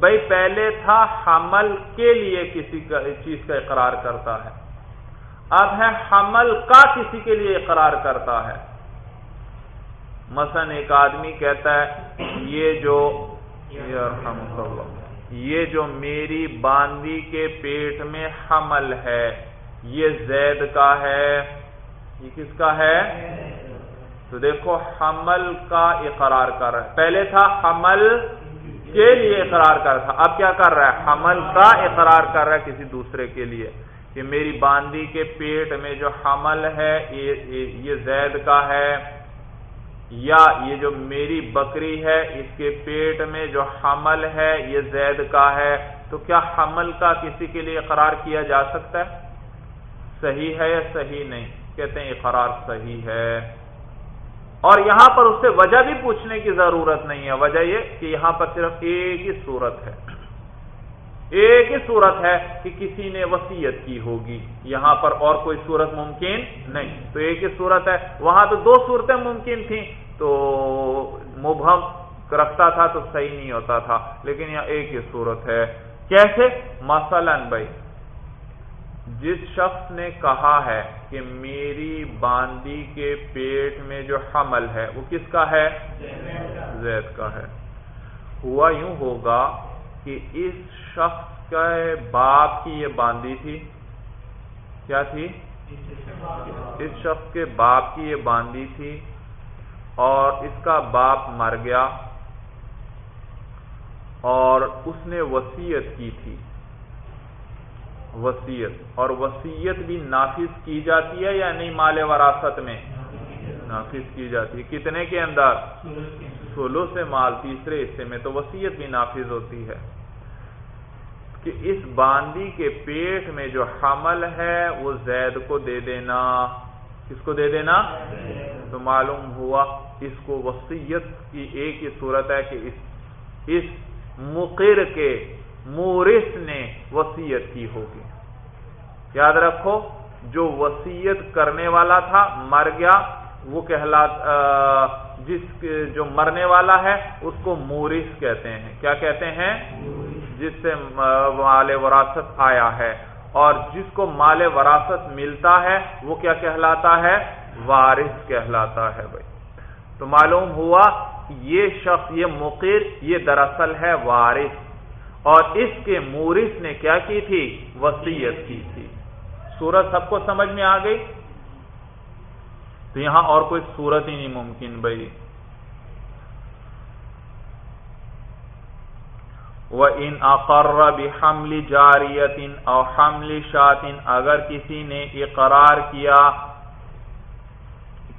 بھائی پہلے تھا حمل کے لیے کسی چیز کا اقرار کرتا ہے۔ اب ہے حمل کا کسی کے لیے اقرار کرتا ہے۔ مثلا ایک آدمی کہتا ہے، یہ جو یہ جو میری باندی کے پیٹ میں حمل ہے، یہ زید کا ہے۔ یہ کس کا ہے؟ تو دیکھو، حمل کا اقرار کر رہا ہے۔ پہلے تھا حمل کے لیے اقرار کر تھا، اب کیا کر رہا ہے؟ حمل کا اقرار کر رہا ہے کسی دوسرے کے لیے۔ کہ میری باندی کے پیٹ میں جو حمل ہے، یہ زید کا ہے، یا یہ جو میری بکری ہے، اس کے پیٹ میں جو حمل ہے، یہ زید کا ہے۔ تو کیا حمل کا کسی کے لیے اقرار کیا جا سکتا ہے؟ صحیح ہے یا صحیح نہیں؟ کہتے ہیں اقرار صحیح ہے۔ اور یہاں پر اس سے وجہ بھی پوچھنے کی ضرورت نہیں ہے۔ وجہ یہ کہ یہاں پر صرف ایک ہی صورت ہے۔ ایک ہی صورت ہے کہ کسی نے وسیعت کی ہوگی۔ یہاں پر اور کوئی صورت ممکن نہیں۔ تو ایک ہی صورت ہے۔ وہاں تو دو صورتیں ممکن تھیں۔ تو مبہم رکھتا تھا تو صحیح نہیں ہوتا تھا۔ لیکن یہاں ایک ہی صورت ہے۔ کیسے؟ مثلا بھائی، جس شخص نے کہا ہے کہ میری باندی کے پیٹ میں جو حمل ہے، وہ کس کا ہے؟ زید کا ہے۔ ہوا یوں ہوگا کہ اس شخص کا باپ کی یہ باندی تھی؟ کیا تھی؟ اس شخص کے باپ کی یہ باندی تھی اور اس کا باپ مر گیا اور اس نے وسیعت کی تھی۔ وسیعت اور وسیعت بھی نافذ کی جاتی ہے یا نہیں مال وراثت میں؟ نافذ کی جاتی ہے۔ کتنے کے اندر؟ سولو سے مال تیسرے حصے میں تو وسیعت بھی نافذ ہوتی ہے۔ کہ اس باندی کے پیٹ میں جو حمل ہے وہ زید کو دے دینا۔ کس کو دے دینا؟ تو معلوم ہوا اس کو وسیعت کی ایک ہی صورت ہے کہ اس اس مقر کے مورث نے وسیعت کی ہوگی۔ یاد رکھو، جو وسیعت کرنے والا تھا مر گیا، وہ کہلا جس جو مرنے والا ہے اس کو مورث کہتے ہیں۔ کیا کہتے ہیں؟ جس سے مال وراثت آیا ہے اور جس کو مال وراثت ملتا ہے، وہ کیا کہلاتا ہے؟ وارث کہلاتا ہے بھائی۔ تو معلوم ہوا یہ شخص، یہ مقر، یہ دراصل ہے وارث۔ اور اس کے مورث نے کیا کی تھی؟ وسیعت کی تھی۔ صورت سب کو سمجھ میں آ گئی؟ تو یہاں اور کوئی صورت ہی نہیں ممکن بھائی۔ وہ ان اقرب حمل جاریت اور حمل شاطن اگر کسی نے اقرار کیا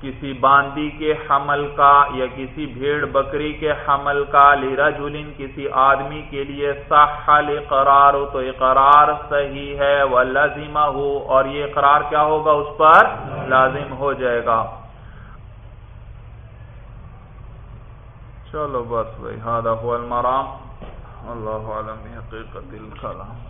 کسی باندی کے حمل کا یا کسی بھیڑ بکری کے حمل کا لیرا جلن کسی آدمی کے لیے صح اقرار ہو تو اقرار صحیح ہے وہ لازمہ ہو اور یہ اقرار کیا ہوگا؟ اس پر لازم ہو جائے گا۔ چلو بس بھائی ہادہ المرام۔ اللہ عالم حقیقت الکلام